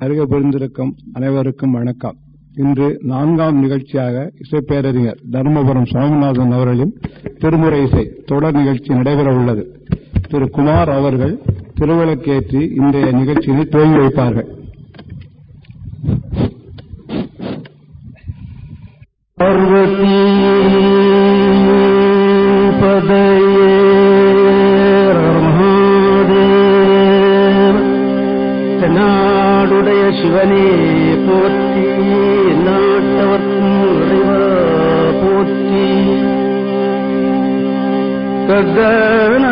அருக புரிந்திருக்கும் அனைவருக்கும் வணக்கம். இன்று நான்காம் நிகழ்ச்சியாக இசைப்பேரறிஞர் தர்மபுரம் சுவாமிநாதன் அவர்களின் திருமுறை இசை தொடர் நிகழ்ச்சி நடைபெற உள்ளது. திரு. குமார் அவர்கள் திருவிளக்கேற்றி இன்றைய நிகழ்ச்சியினை துவங்கி வைப்பார்கள். பார்வதி சிவனே போற்றி நாட்டவர்க்கும் இறைவா போற்றி. கதன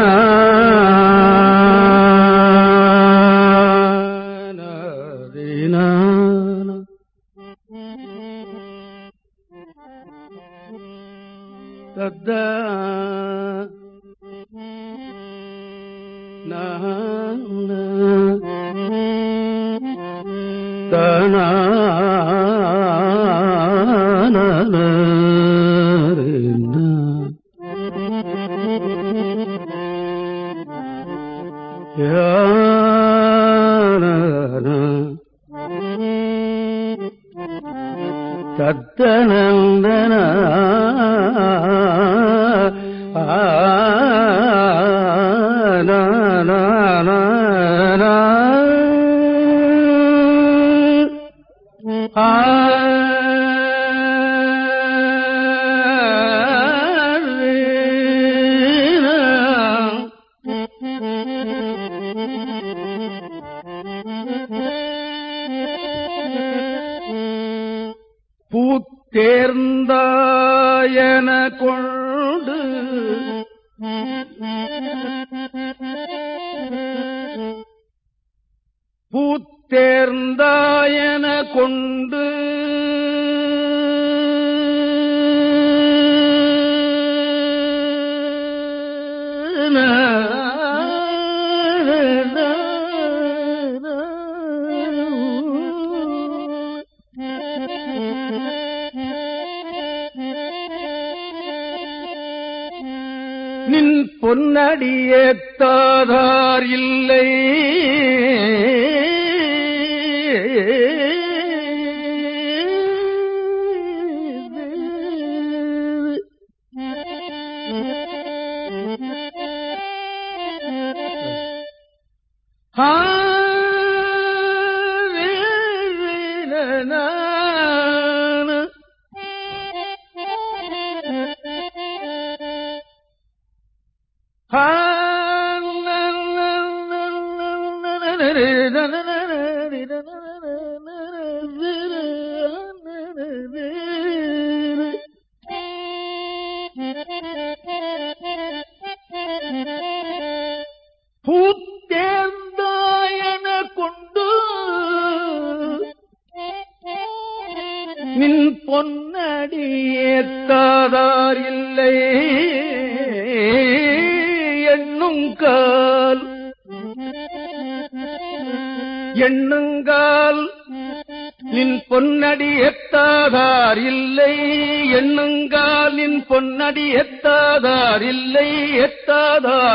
பூத்தேர்ந்தாயன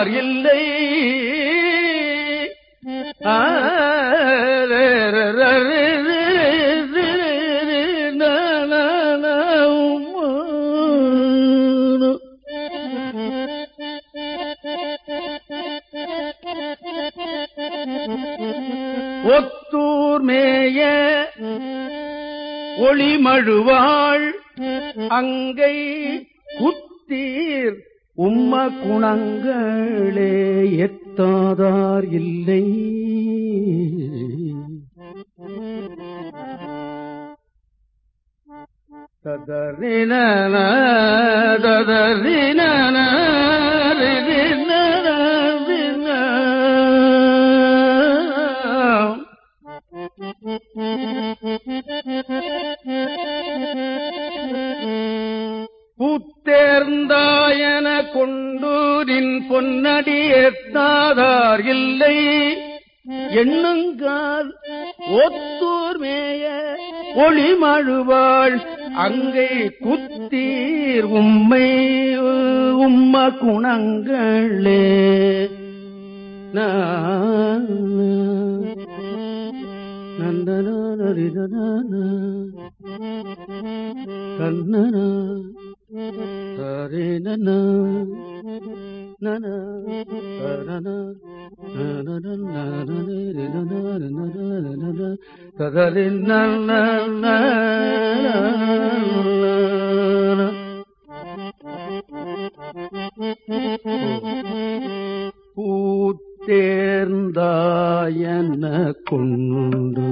யார் இல்லை. ஒத்தூர் மேய ஒளிமழுவாள் அங்கை குணங்களே எத்தாதார் இல்லை. ததறின ததறின உம்மை உம்ம குணங்களே நந்தனா கண்ணனா தரினா கதலின் நல்ல பூத்தேர்ந்தாயன கொண்டு.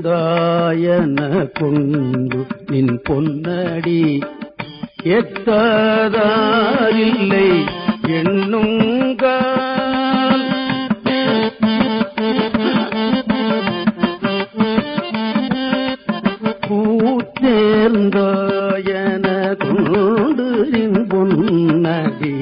பூத்தேர்ந்தாயன கொண்டு. நின் பொன்னடி எத்ததாரில்லை எண்ணுங்கால் பூத்தேர்ந்தாயன கொண்டு பொன்னதி பொன்னடி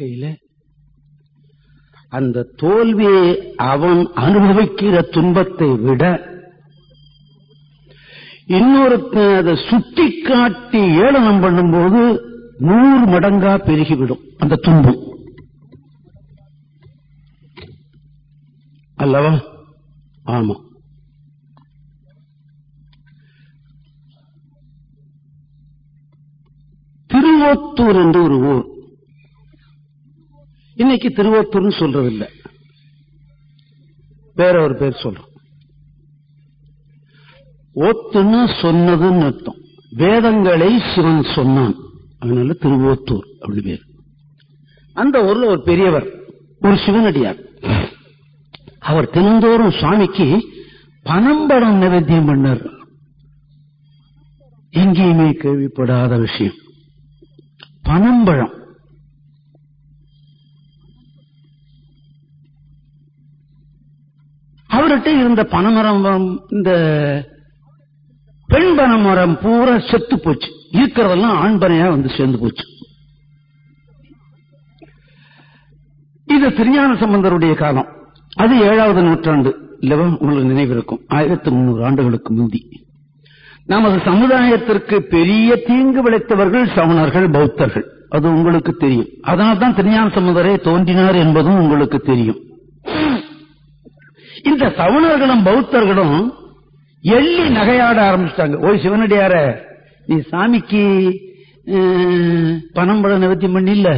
வாழ்க்கையில அந்த தோல்வியை அவன் அனுபவிக்கிற துன்பத்தை விட இன்னொருத்தன் அதை சுட்டி காட்டி ஏளனம் பண்ணும்போது நூறு மடங்கா பெருகிவிடும் அந்த துன்பம். அல்லவா? ஆமா. திருவோத்தூர் என்று ஒரு ஊர். இன்னைக்கு திருவோத்தூர்னு சொல்றதில்லை. வேற ஒரு பேர் சொல்றோம். ஒத்துன்னு சொன்னதுன்னு அர்த்தம். வேதங்களை சிவன் சொன்னான். அதனால திருவோத்தூர் அப்படி பேர். அந்த ஊர்ல ஒரு பெரியவர் ஒரு சிவனடியார். அவர் தினந்தோறும் சுவாமிக்கு பனம்பழம் நிவேத்தியம் பண்ணார். எங்கேயுமே கேள்விப்படாத விஷயம். பனம்பழம் அவர்கிட்ட இருந்த பனமரம் இந்த பெண் பனமரம் பூரா செத்து போச்சு. இருக்கிறதெல்லாம் ஆண்பனையா வந்து சேர்ந்து போச்சு. இது திருஞான சம்பந்தருடைய காலம். அது ஏழாவது நூற்றாண்டு. இல்லவா உங்களுக்கு நினைவிருக்கும். ஆயிரத்தி முன்னூறு ஆண்டுகளுக்கு முந்தி. நமது சமுதாயத்திற்கு பெரிய தீங்கு விளைத்தவர்கள் சமணர்கள் பௌத்தர்கள். அது உங்களுக்கு தெரியும். அதனால்தான் திருஞான சமுதரே தோன்றினார் என்பதும் உங்களுக்கு தெரியும். இந்த சவணர்களும் பௌத்தர்களும் எள்ளி நகையாட ஆரம்பிச்சிட்டாங்க. ஓய் சிவனடியார நீ சாமிக்கு அஹ், பனம்பழம் நிவர்த்தி பண்ணில்ல.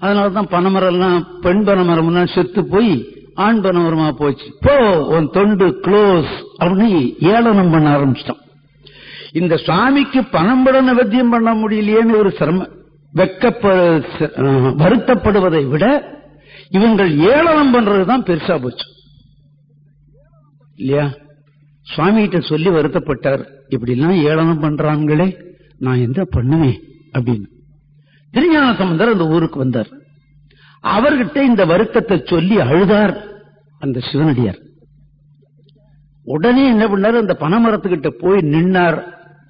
அதனாலதான் பனைமரம் எல்லாம் பெண் பனைமரம் எல்லாம் செத்து போய் ஆண் பனைமரமா போச்சு. போ உன் தொண்டு க்ளோஸ் அப்படின்னு ஏளனம் பண்ண ஆரம்பிச்சிட்டான். இந்த சுவாமிக்கு பனம்பழம் நிவர்த்தியம் பண்ண முடியலையேன்னு ஒரு சிரம வெக்கப்ப வருத்தப்படுவதை விட இவங்கள் ஏளனம் பண்றதுதான் பெருசா போச்சு. இல்லையா? சுவாமி கிட்ட சொல்லி வருத்தப்பட்டார். இப்படி எல்லாம் ஏளனம் பண்றாங்களே நான் என்ன பண்ணுவேன் அப்படின்னு. திருஞான சம்பந்தர் அந்த ஊருக்கு வந்தார். அவர்கிட்ட இந்த வருத்தத்தை சொல்லி அழுதார் அந்த சிவனடியார். உடனே என்ன பண்ணார்? அந்த பனைமரத்துக்கிட்ட போய் நின்னார்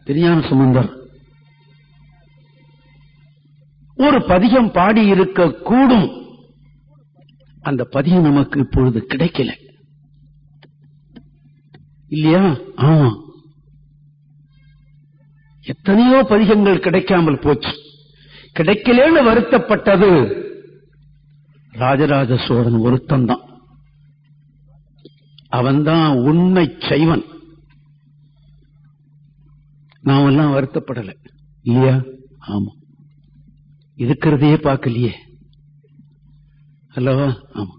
திருஞான சம்பந்தர். ஒரு பதிகம் பாடி இருக்க கூடும் அந்த பதிகம் நமக்கு இப்பொழுது கிடைக்கல. இல்லையா? ஆமா. எத்தனையோ பதிகங்கள் கிடைக்காமல் போச்சு. கிடைக்கலன்னு வருத்தப்பட்டது ராஜராஜ சோழன் ஒருத்தந்தான் அவன்தான் உண்மை சைவன். நாமெல்லாம் வருத்தப்படல. இல்லையா? ஆமா. இருக்கிறதையே பார்க்கலையே. அல்லவா? ஆமா.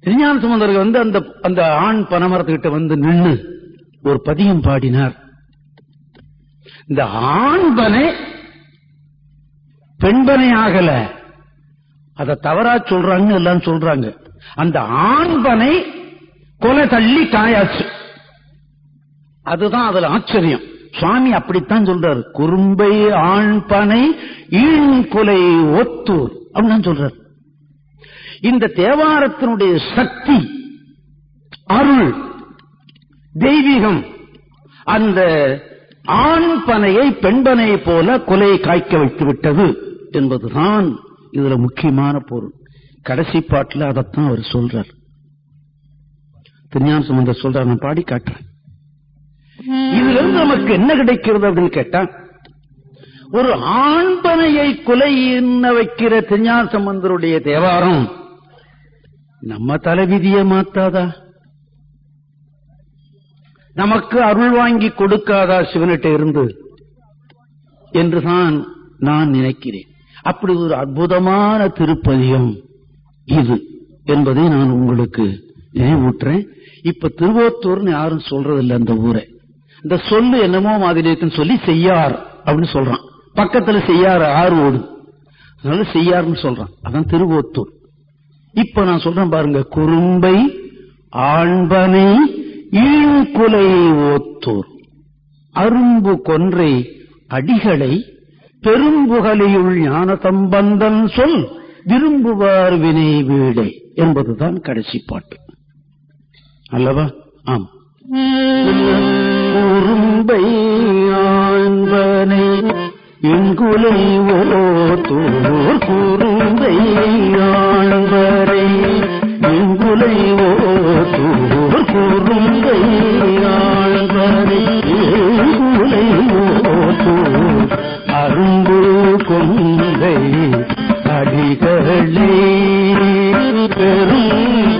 திருஞான சுமந்தர் வந்து அந்த அந்த ஆண் பனமரத்துக்கிட்ட வந்து நின்று ஒரு பதியம் பாடினார். இந்த ஆண்பனை பெண்பனை ஆகல. அத தவறா சொல்றாங்க எல்லாம் சொல்றாங்க. அந்த ஆண்பனை கொலை தள்ளி காயாச்சு. அதுதான் அதுல ஆச்சரியம். சுவாமி அப்படித்தான் சொல்றாரு. குறும்பை ஆண்பனை ஈண் கொலை ஒத்தூர் அப்படின்னு சொல்றாரு. இந்த தேவாரத்தினுடைய சக்தி அருள் தெய்வீகம் அந்த ஆண் பனையை பெண்பனை போல கொலை காய்க்க வைத்து விட்டது என்பதுதான் இதுல முக்கியமான பொருள். கடைசி பாட்டுல அதைத்தான் அவர் சொல்றார். திருஞான சம்பந்தர் சொல்றார் நான் பாடி காட்டுறேன். இதுல இருந்து நமக்கு என்ன கிடைக்கிறது அப்படின்னு கேட்டா ஒரு ஆண்பனையை கொலை என்ன வைக்கிற திருஞான சம்பந்தருடைய தேவாரம் நம்ம தலைவிதிய மாத்தாதா? நமக்கு அருள் வாங்கி கொடுக்காதா சிவனிட்ட இருந்து? என்றுதான் நான் நினைக்கிறேன். அப்படி ஒரு அற்புதமான திருப்பதியம் இது என்பதை நான் உங்களுக்கு நினைவூட்டுறேன். இப்ப திருவோத்தூர்னு யாரும் சொல்றதில்லை அந்த ஊரை. இந்த சொல்லு என்னமோ மாதிரி இருக்குன்னு சொல்லி செய்யார் அப்படின்னு சொல்றான். பக்கத்துல செய்யார் ஆறு ஓடு. அதனால செய்யார்னு சொல்றான். அதான் திருவோத்தூர். இப்ப நான் சொல்றேன் பாருங்க குறும்பை ஆண்பனை ஈழ்குலை ஓத்தூர். அரும்பு கொன்றை அடிகளை பெரும்புகலியுள் ஞான சம்பந்தன் சொல் விரும்புவார் வினை வீடை என்பதுதான் கடைசி பாட்டு. அல்லவா? ஆம். குறும்பை ஆண்பனை எங்குலை தூர் குறும்பை ஆண்பரை எங்குலை தூர் குறும்பை ஆண்பரை எங்குலை தூர் அரும்பு கொங்கை அடிகளே. பெரும்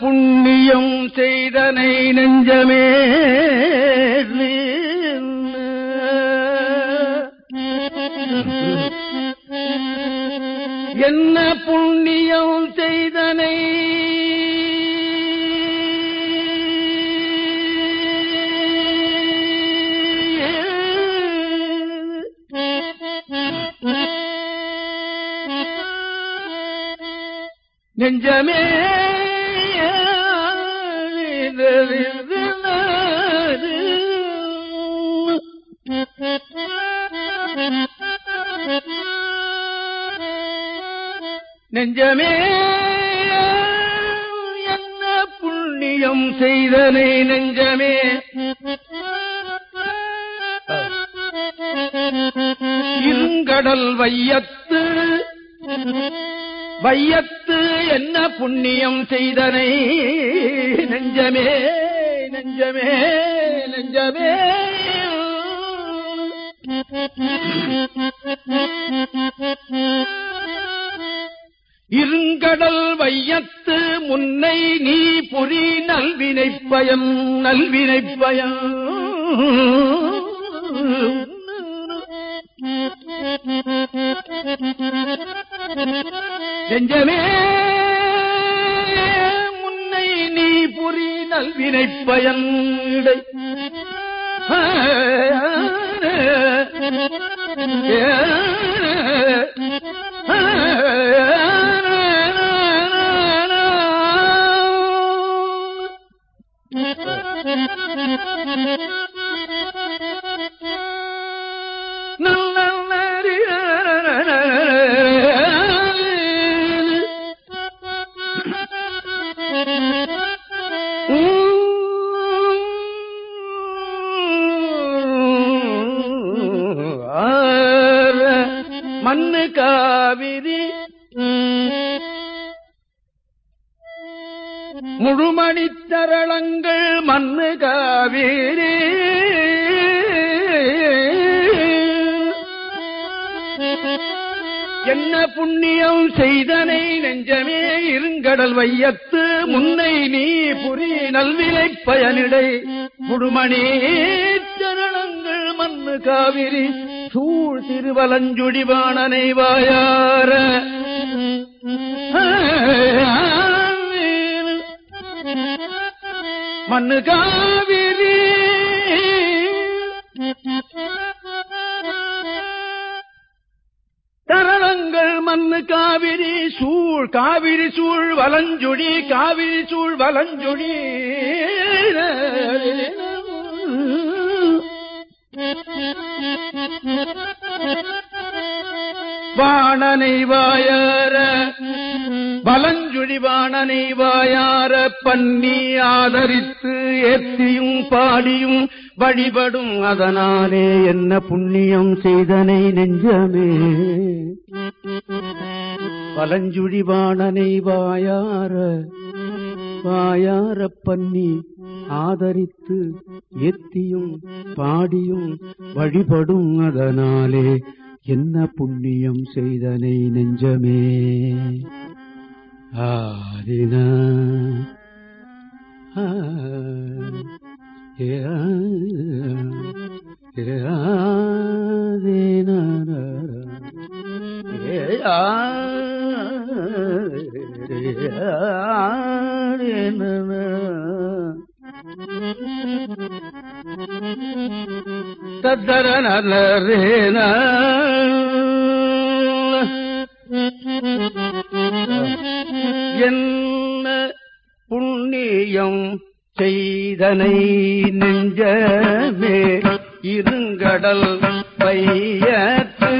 புண்ணி வையத்து என்ன புண்ணியம் செய்தனை? நெஞ்சமே நெஞ்சமே நெஞ்சமே. இருங்கடல் வையத்து முன்னை நீ பொறி நல்வினை பயம் நல்வினை பயம் சூழ் திருவலஞ்சுடிவாணனை வாயார. மண்ணு காவிரி. தரணங்கள் மண்ணு காவிரி. சூழ் காவிரி சூழ் வலஞ்சுடி காவிரி சூழ் வலஞ்சுடி வாணனை வாயார வலஞ்சுழி வாணனை வாயார பன்னி ஆதரித்து ஏற்றியும் பாடியும் வழிபடும் அதனாலே என்ன புண்ணியம் செய்தனை நெஞ்சமே. வலஞ்சுழி வாணனை வாயார வாயார பண்ணி ஆதரித்து எத்தியும் பாடியும் வழிபடும் அதனாலே என்ன புண்ணியம் செய்தனை நெஞ்சமே. ஆரின ஏ, ஆ, ஏ, ஆதின, என்ன புண்ணியம் செய்தனை நெஞ்சமே இருங்கடல் பையத்து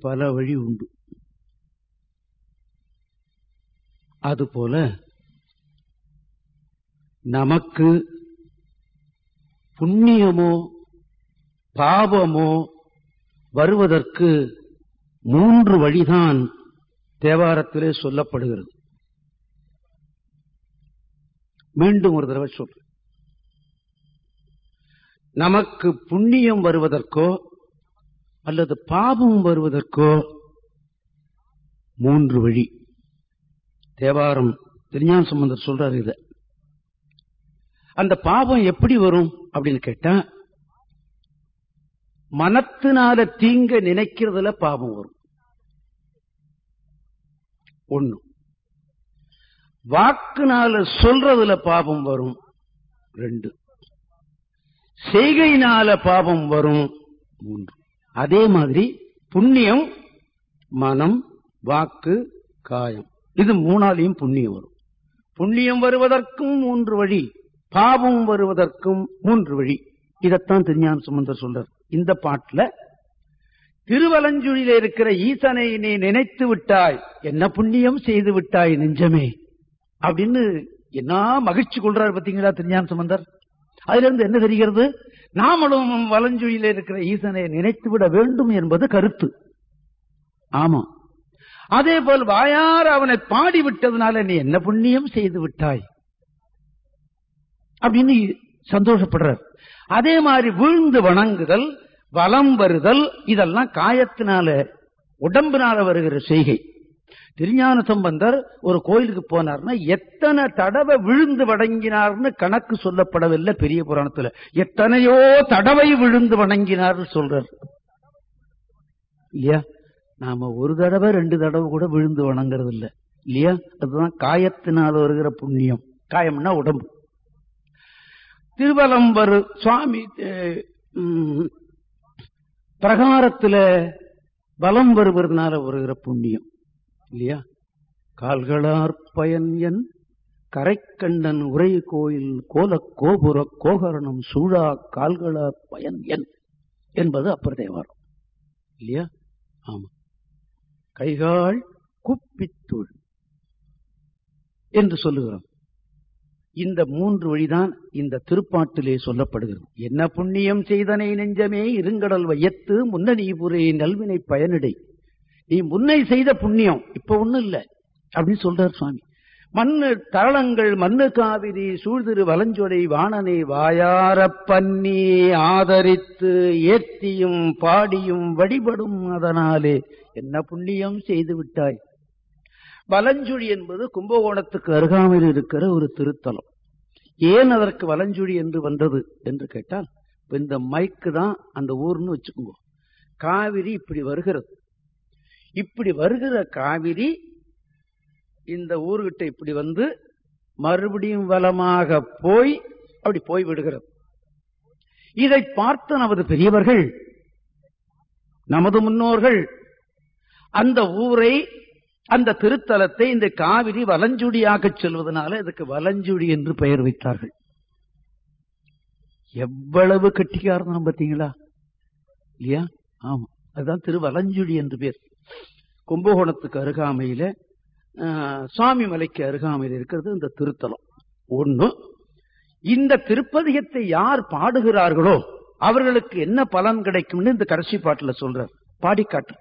பல வழி உண்டு. அதுபோல நமக்கு புண்ணியமோ பாவமோ வருவதற்கு மூன்று வழிதான் தேவாரத்திலே சொல்லப்படுகிறது. மீண்டும் ஒரு தடவை சொல்றேன். நமக்கு புண்ணியம் வருவதற்கோ அல்லது பாபம் வருவதற்கோ மூன்று வழி. தேவாரம் திருஞான சம்பந்தர் சொல்றாரு இத. அந்த பாபம் எப்படி வரும் அப்படின்னு கேட்டா மனத்தினால தீங்க நினைக்கிறதுல பாவம் வரும். ஒண்ணு. வாக்குனால சொல்றதுல பாவம் வரும். ரெண்டு. செய்கையினால பாவம் வரும். மூன்று. அதே மாதிரி புண்ணியம் மனம் வாக்கு காயம். இது மூணாலையும் புண்ணியம் வரும். புண்ணியம் வருவதற்கும் மூன்று வழி பாவம் வருவதற்கும் மூன்று வழி. இதத்தான் திருஞான சுமந்தர் சொல்றார். இந்த பாட்டுல திருவலஞ்சுழியில இருக்கிற ஈசனை நீ நினைத்து விட்டாய் என்ன புண்ணியம் செய்து விட்டாய் நெஞ்சமே அப்படின்னு என்ன மகிழ்ச்சி கொள்றாரு பாத்தீங்களா திருஞான சுமந்தர்? அதுல இருந்து என்ன தெரிகிறது? நாமளும் வலஞ்சுழியில இருக்கிற ஈசனை நினைத்து விட வேண்டும் என்பது கருத்து. ஆமா. அதே போல் வாயார் அவனை பாடி விட்டதுனால நீ என்ன புண்ணியம் செய்து விட்டாய்? அப்படின்னு சந்தோஷப்படுறார். அதே மாதிரி வீழ்ந்து வணங்குதல் வலம் வருதல் இதெல்லாம் காயத்தினால உடம்பினால வருகிற செய்கை. திருஞான சம்பந்தர் ஒரு கோயிலுக்கு போனார்னா எத்தனை தடவை விழுந்து வணங்கினார்னு கணக்கு சொல்லப்படவில்லை பெரிய புராணத்துல. எத்தனையோ தடவை விழுந்து வணங்கினார் சொல்றார். இல்லையா? நாம ஒரு தடவை ரெண்டு தடவை கூட விழுந்து வணங்குறது இல்லை இல்லையா? அதுதான் காயத்தினால் வருகிற புண்ணியம். காயம்னா உடம்பு. திருவலம்பர் சுவாமி அஹ், பிரகாரத்துல பலம் வருவதனால வருகிற புண்ணியம். இல்லையா? கால்களார் பயன் என் கரைக்கண்டன் உரை கோயில் கோல கோபுர கோகரணம் சூழா கால்களார் பயன் என் என்பது அப்பர் தேவாரம் இல்லையா? ஆமா. கைகால் குப்பித்துள் என்று சொல்லுகிறோம். இந்த மூன்று வழிதான் இந்த திருப்பாட்டிலே சொல்லப்படுகிறது. என்ன புண்ணியம் செய்தனை நெஞ்சமே இருங்கடல் வையத்து முன்னணி புரே நல்வினை பயனிடை. நீ முன்னை செய்த புண்ணியம். இப்ப ஒண்ணும் இல்ல. அப்படின்னு சொல்றார் சுவாமி. மண்ணு தரளங்கள் மண்ணு காவிரி சூழ்திரு வலஞ்சொடை வாணனை வாயார பன்னி ஆதரித்து ஏத்தியும் பாடியும் வழிபடும் அதனாலே என்ன புண்ணியம் செய்து விட்டாய்? வலஞ்சுழி என்பது கும்பகோணத்துக்கு அருகாமையில் இருக்கிற ஒரு திருத்தலம். ஏன் அதற்கு வலஞ்சுழி என்று வந்தது என்று கேட்டால் இந்த மைக்கு தான் அந்த ஊர்னு வச்சுக்கோங்க. காவிரி இப்படி வருகிறது. இப்படி வருகிற காவிரி இந்த ஊர்கிட்ட இப்படி வந்து மறுபடியும் வளமாக போய் அப்படி போய் விடுகிறது. இதை பார்த்த நமது பெரியவர்கள் நமது முன்னோர்கள் அந்த ஊரை அந்த திருத்தலத்தை இந்த காவிரி வலஞ்சுடியாக சொல்வதனால இதுக்கு வலஞ்சுடி என்று பெயர் வைத்தார்கள். எவ்வளவு கட்டிக்காரணம் பார்த்தீங்களா? இல்லையா? ஆமா அதுதான் திருவலஞ்சுடி என்று பேர். கும்பகோணத்துக்கு அருகாமையில் சுவாமி மலைக்கு அருகாமையில் இருக்கிறது இந்த திருத்தலம். ஒன்று இந்த திருப்பதிகத்தை யார் பாடுகிறார்களோ அவர்களுக்கு என்ன பலன் கிடைக்கும்னு இந்த கடைசி பாட்டுல சொல்றார். பாடிக்காட்டு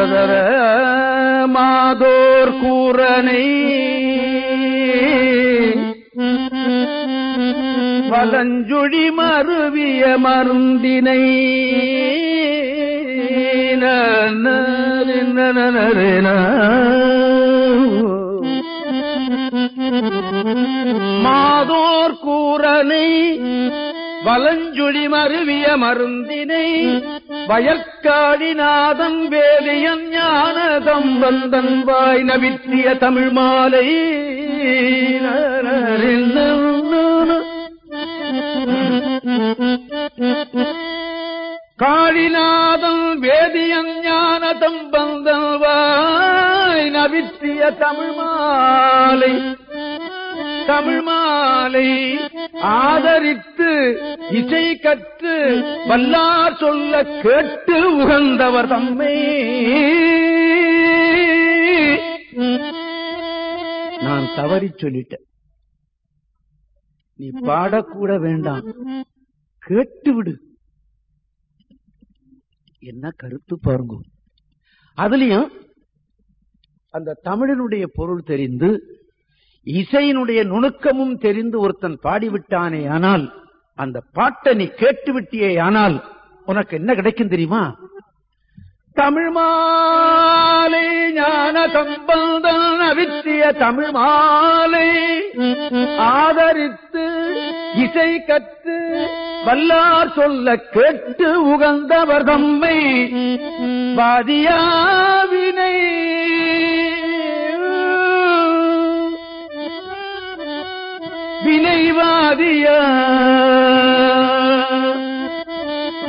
கதர மாதோர் கூரனை வலஞ்சுழி மருவிய மருந்தினை. மாதோர் கூரனை வலஞ்சுழி மருவிய மருந்தினை. வயற்காடிநாதம் வேலியன் ஞான தம்பந்தன் வாய் நவிற்றிய தமிழ் மாலை காளிநாதம் வேதியன் ஞான தம்பந்தன் வாய் நவிற்றிய தமிழ் மாலை தமிழ் மாலை ஆதரித்து இசை கற்று வல்லார் சொல்ல கேட்டு உகந்தவர் தம்மை. நான் தவறி சொல்லிட்டேன். நீ பாடக்கூட வேண்டாம். கேட்டு விடு. என்ன கருத்து பாருங்க. அதுலயும் அந்த தமிழனுடைய பொருள் தெரிந்து இசையினுடைய நுணுக்கமும் தெரிந்து ஒருத்தன் பாடிவிட்டானே ஆனால் அந்த பாட்டை நீ கேட்டு விட்டியே ஆனால் உனக்கு என்ன கிடைக்கும் தெரியுமா? தமிழ் மாலை ஞான சம்பந்தன் அவித்திய தமிழ் மாலை. ஆதரித்து இசை கற்று வல்லார் சொல்ல கேட்டு உகந்தவர் தம்மை. வாதியாவினை வினைவாதியா?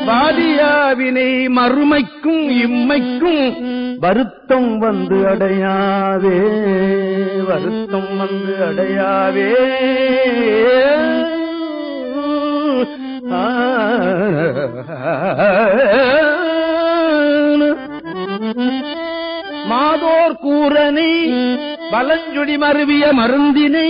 வாதியாவினை மறுமைக்கும் இம்மைக்கும் வருத்தம் வந்து அடையாவே வருத்தம் வந்து அடையாவே ஆ. மாதோர் கூரனை வலஞ்சுடி மருவிய மருந்தினை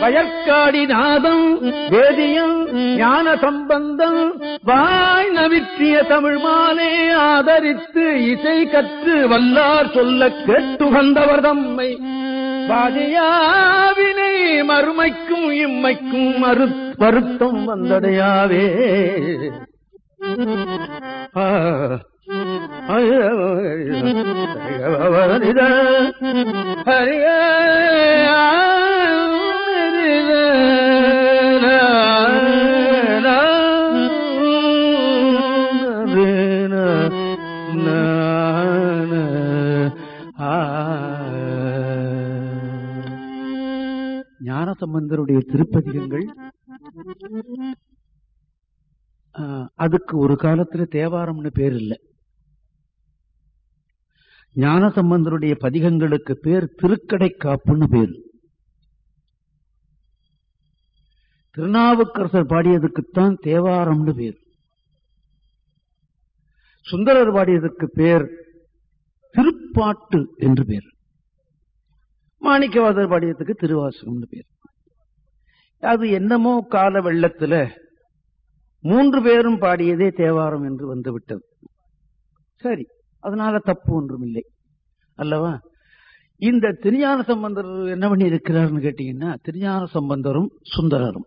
வயற்காடி நாதம் வேதியம் ஞான சம்பந்தம் வாய் நவிற்றிய தமிழ் மாலே ஆதரித்து இசை கற்று வல்லார் சொல்ல கேட்டுகந்தவர் தம்மை. பாதியாவினை மறுமைக்கும் இம்மைக்கும் மறு வருத்தம் வந்தடையாவே. ஞானசம்பந்தருடைய திருப்பதிகங்கள் அதுக்கு ஒரு காலத்துல தேவாரம்னு பேர் இல்லை. ஞானசம்பந்தருடைய பதிகங்களுக்கு பேர் திருக்கடை காப்புன்னு பேர். திருநாவுக்கரசர் பாடியதுக்குத்தான் தேவாரம்னு பேர். சுந்தரர் பாடியதற்கு பேர் திருப்பாட்டு என்று பேர். மாணிக்கவாதர் பாடியதுக்கு திருவாசகம்னு பேர். அது என்னமோ கால வெள்ளத்துல மூன்று பேரும் பாடியதே தேவாரம் என்று வந்துவிட்டது சரி. அதனால தப்பு ஒன்றும் இல்லை அல்லவா? இந்த திருஞான சம்பந்தர் என்ன பண்ணி இருக்கிறார்னு கேட்டீங்கன்னா திருஞான சம்பந்தரும் சுந்தரரும்.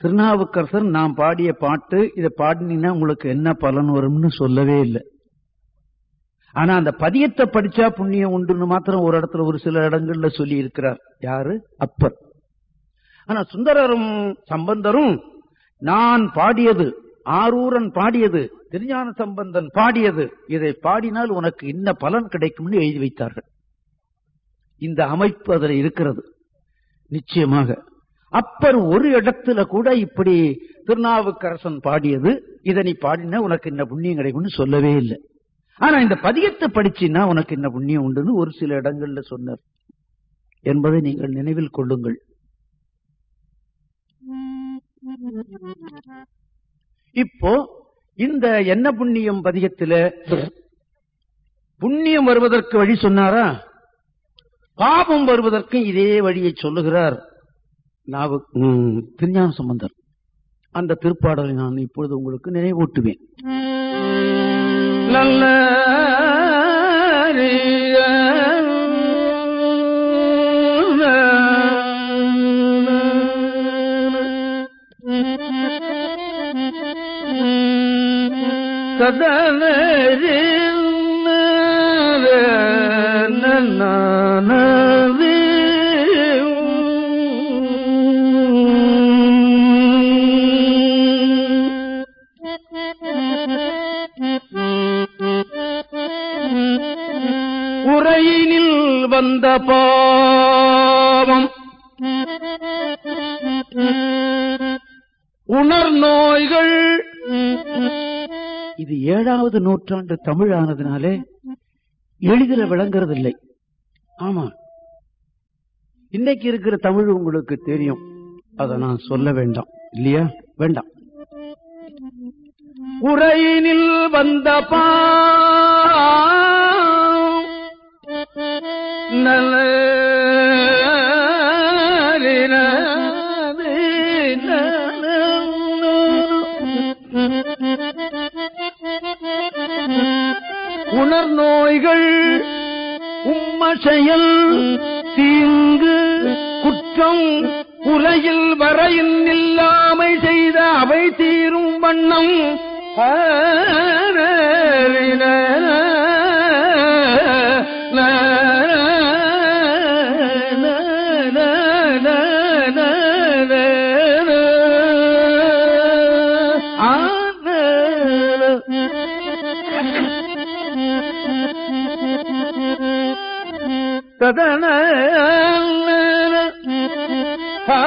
திருநாவுக்கரசர் நான் பாடிய பாட்டு இதை பாடினீங்கன்னா உங்களுக்கு என்ன பலன் வரும்னு சொல்லவே இல்லை. ஆனா அந்த பதியத்தை படிச்சா புண்ணியம் உண்டுன்னு மாத்திரம் ஒரு இடத்துல ஒரு சில இடங்கள்ல சொல்லி இருக்கிறார் யாரு? அப்பர். ஆனா சுந்தரரும் சம்பந்தரும் நான் பாடியது ஆரூரன் பாடியது திருஞான சம்பந்தன் பாடியது. இதை பாடினால் உனக்கு இன்ன பலன் கிடைக்கும்னு எழுதி வைத்தார்கள். இந்த அமைப்பு அதில் இருக்கிறது. நிச்சயமாக. அப்பர் ஒரு இடத்துல கூட இப்படி திருநாவுக்கரசன் பாடியது இதை நீ பாடினா உனக்கு என்ன புண்ணியம் கிடைக்கும்னு சொல்லவே இல்லை. ஆனா இந்த பதியத்தை படிச்சின்னா உனக்கு என்ன புண்ணியம் உண்டுன்னு ஒரு சில இடங்கள்ல சொன்னார். என்பதை நீங்கள் நினைவில் கொள்ளுங்கள். இப்போ இந்த என்ன புண்ணியம் பதிகத்தில? புண்ணியம் வருவதற்கு வழி சொன்னாரா? பாபம் வருவதற்கு இதே வழியை சொல்லுகிறார். திருஞான சம்பந்தர். அந்த திருப்பாடலை நான் இப்பொழுது உங்களுக்கு நினைவூட்டுவேன். நல்ல உரையினில் வந்த பாவம். உணர் நோய்கள் இது ஏழாவது நூற்றாண்டு தமிழ் ஆனதுனாலே எளிதில் விளங்குறதில்லை. ஆமா. இன்னைக்கு இருக்கிற தமிழ் உங்களுக்கு தெரியும். அதை நான் சொல்ல வேண்டாம். இல்லையா? வேண்டாம். உரையினில் வந்த பா நல்ல நோய்கள் உம்ம செயல் தீங்கு குற்றம் உலகில் வரையின் இல்லாமை செய்த அவை தீரும் வண்ணம் ஆன ததன ஆ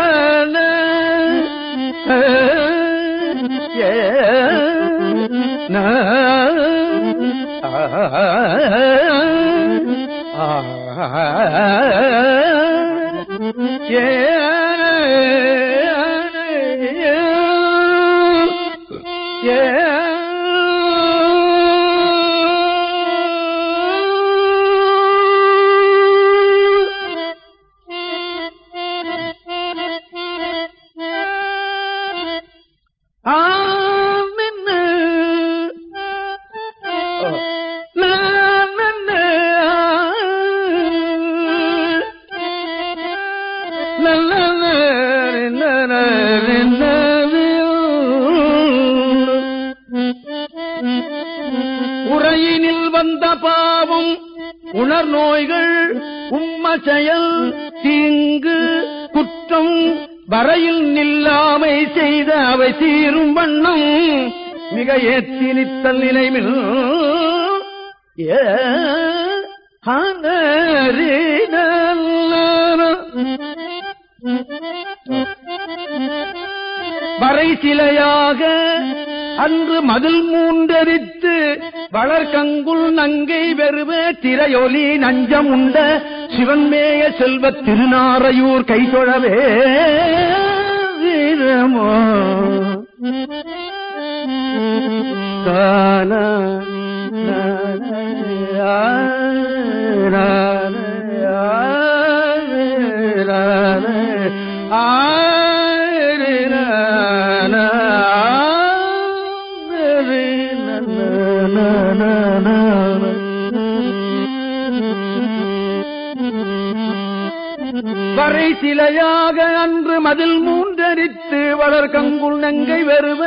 மூன்றரித்து வளர் கங்குள் நங்கை வருவ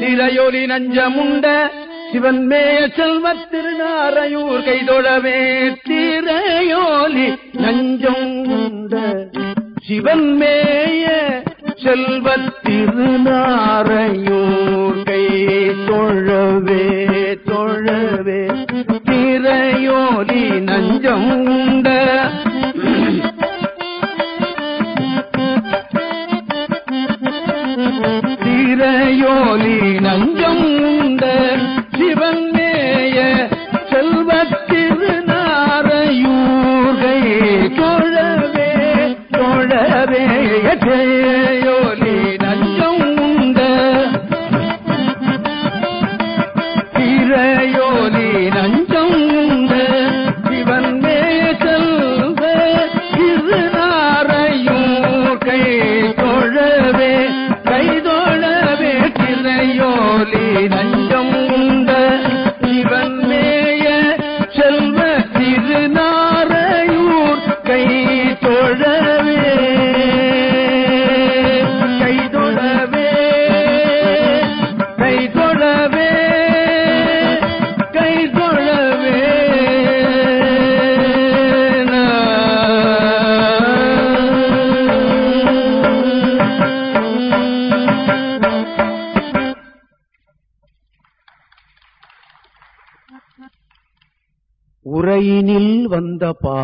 திரையொலி நஞ்சமுண்ட சிவன் மேய செல்வத் திருநாரையூர் கைதொழவே திரையோலி நஞ்சம் உண்ட சிவன் மேய செல்வத் திருநாரையூர் கை தொழவே தொழவே திரையோலி நஞ்சம் உண்ட திரையோலி நஞ்சம் உண்ட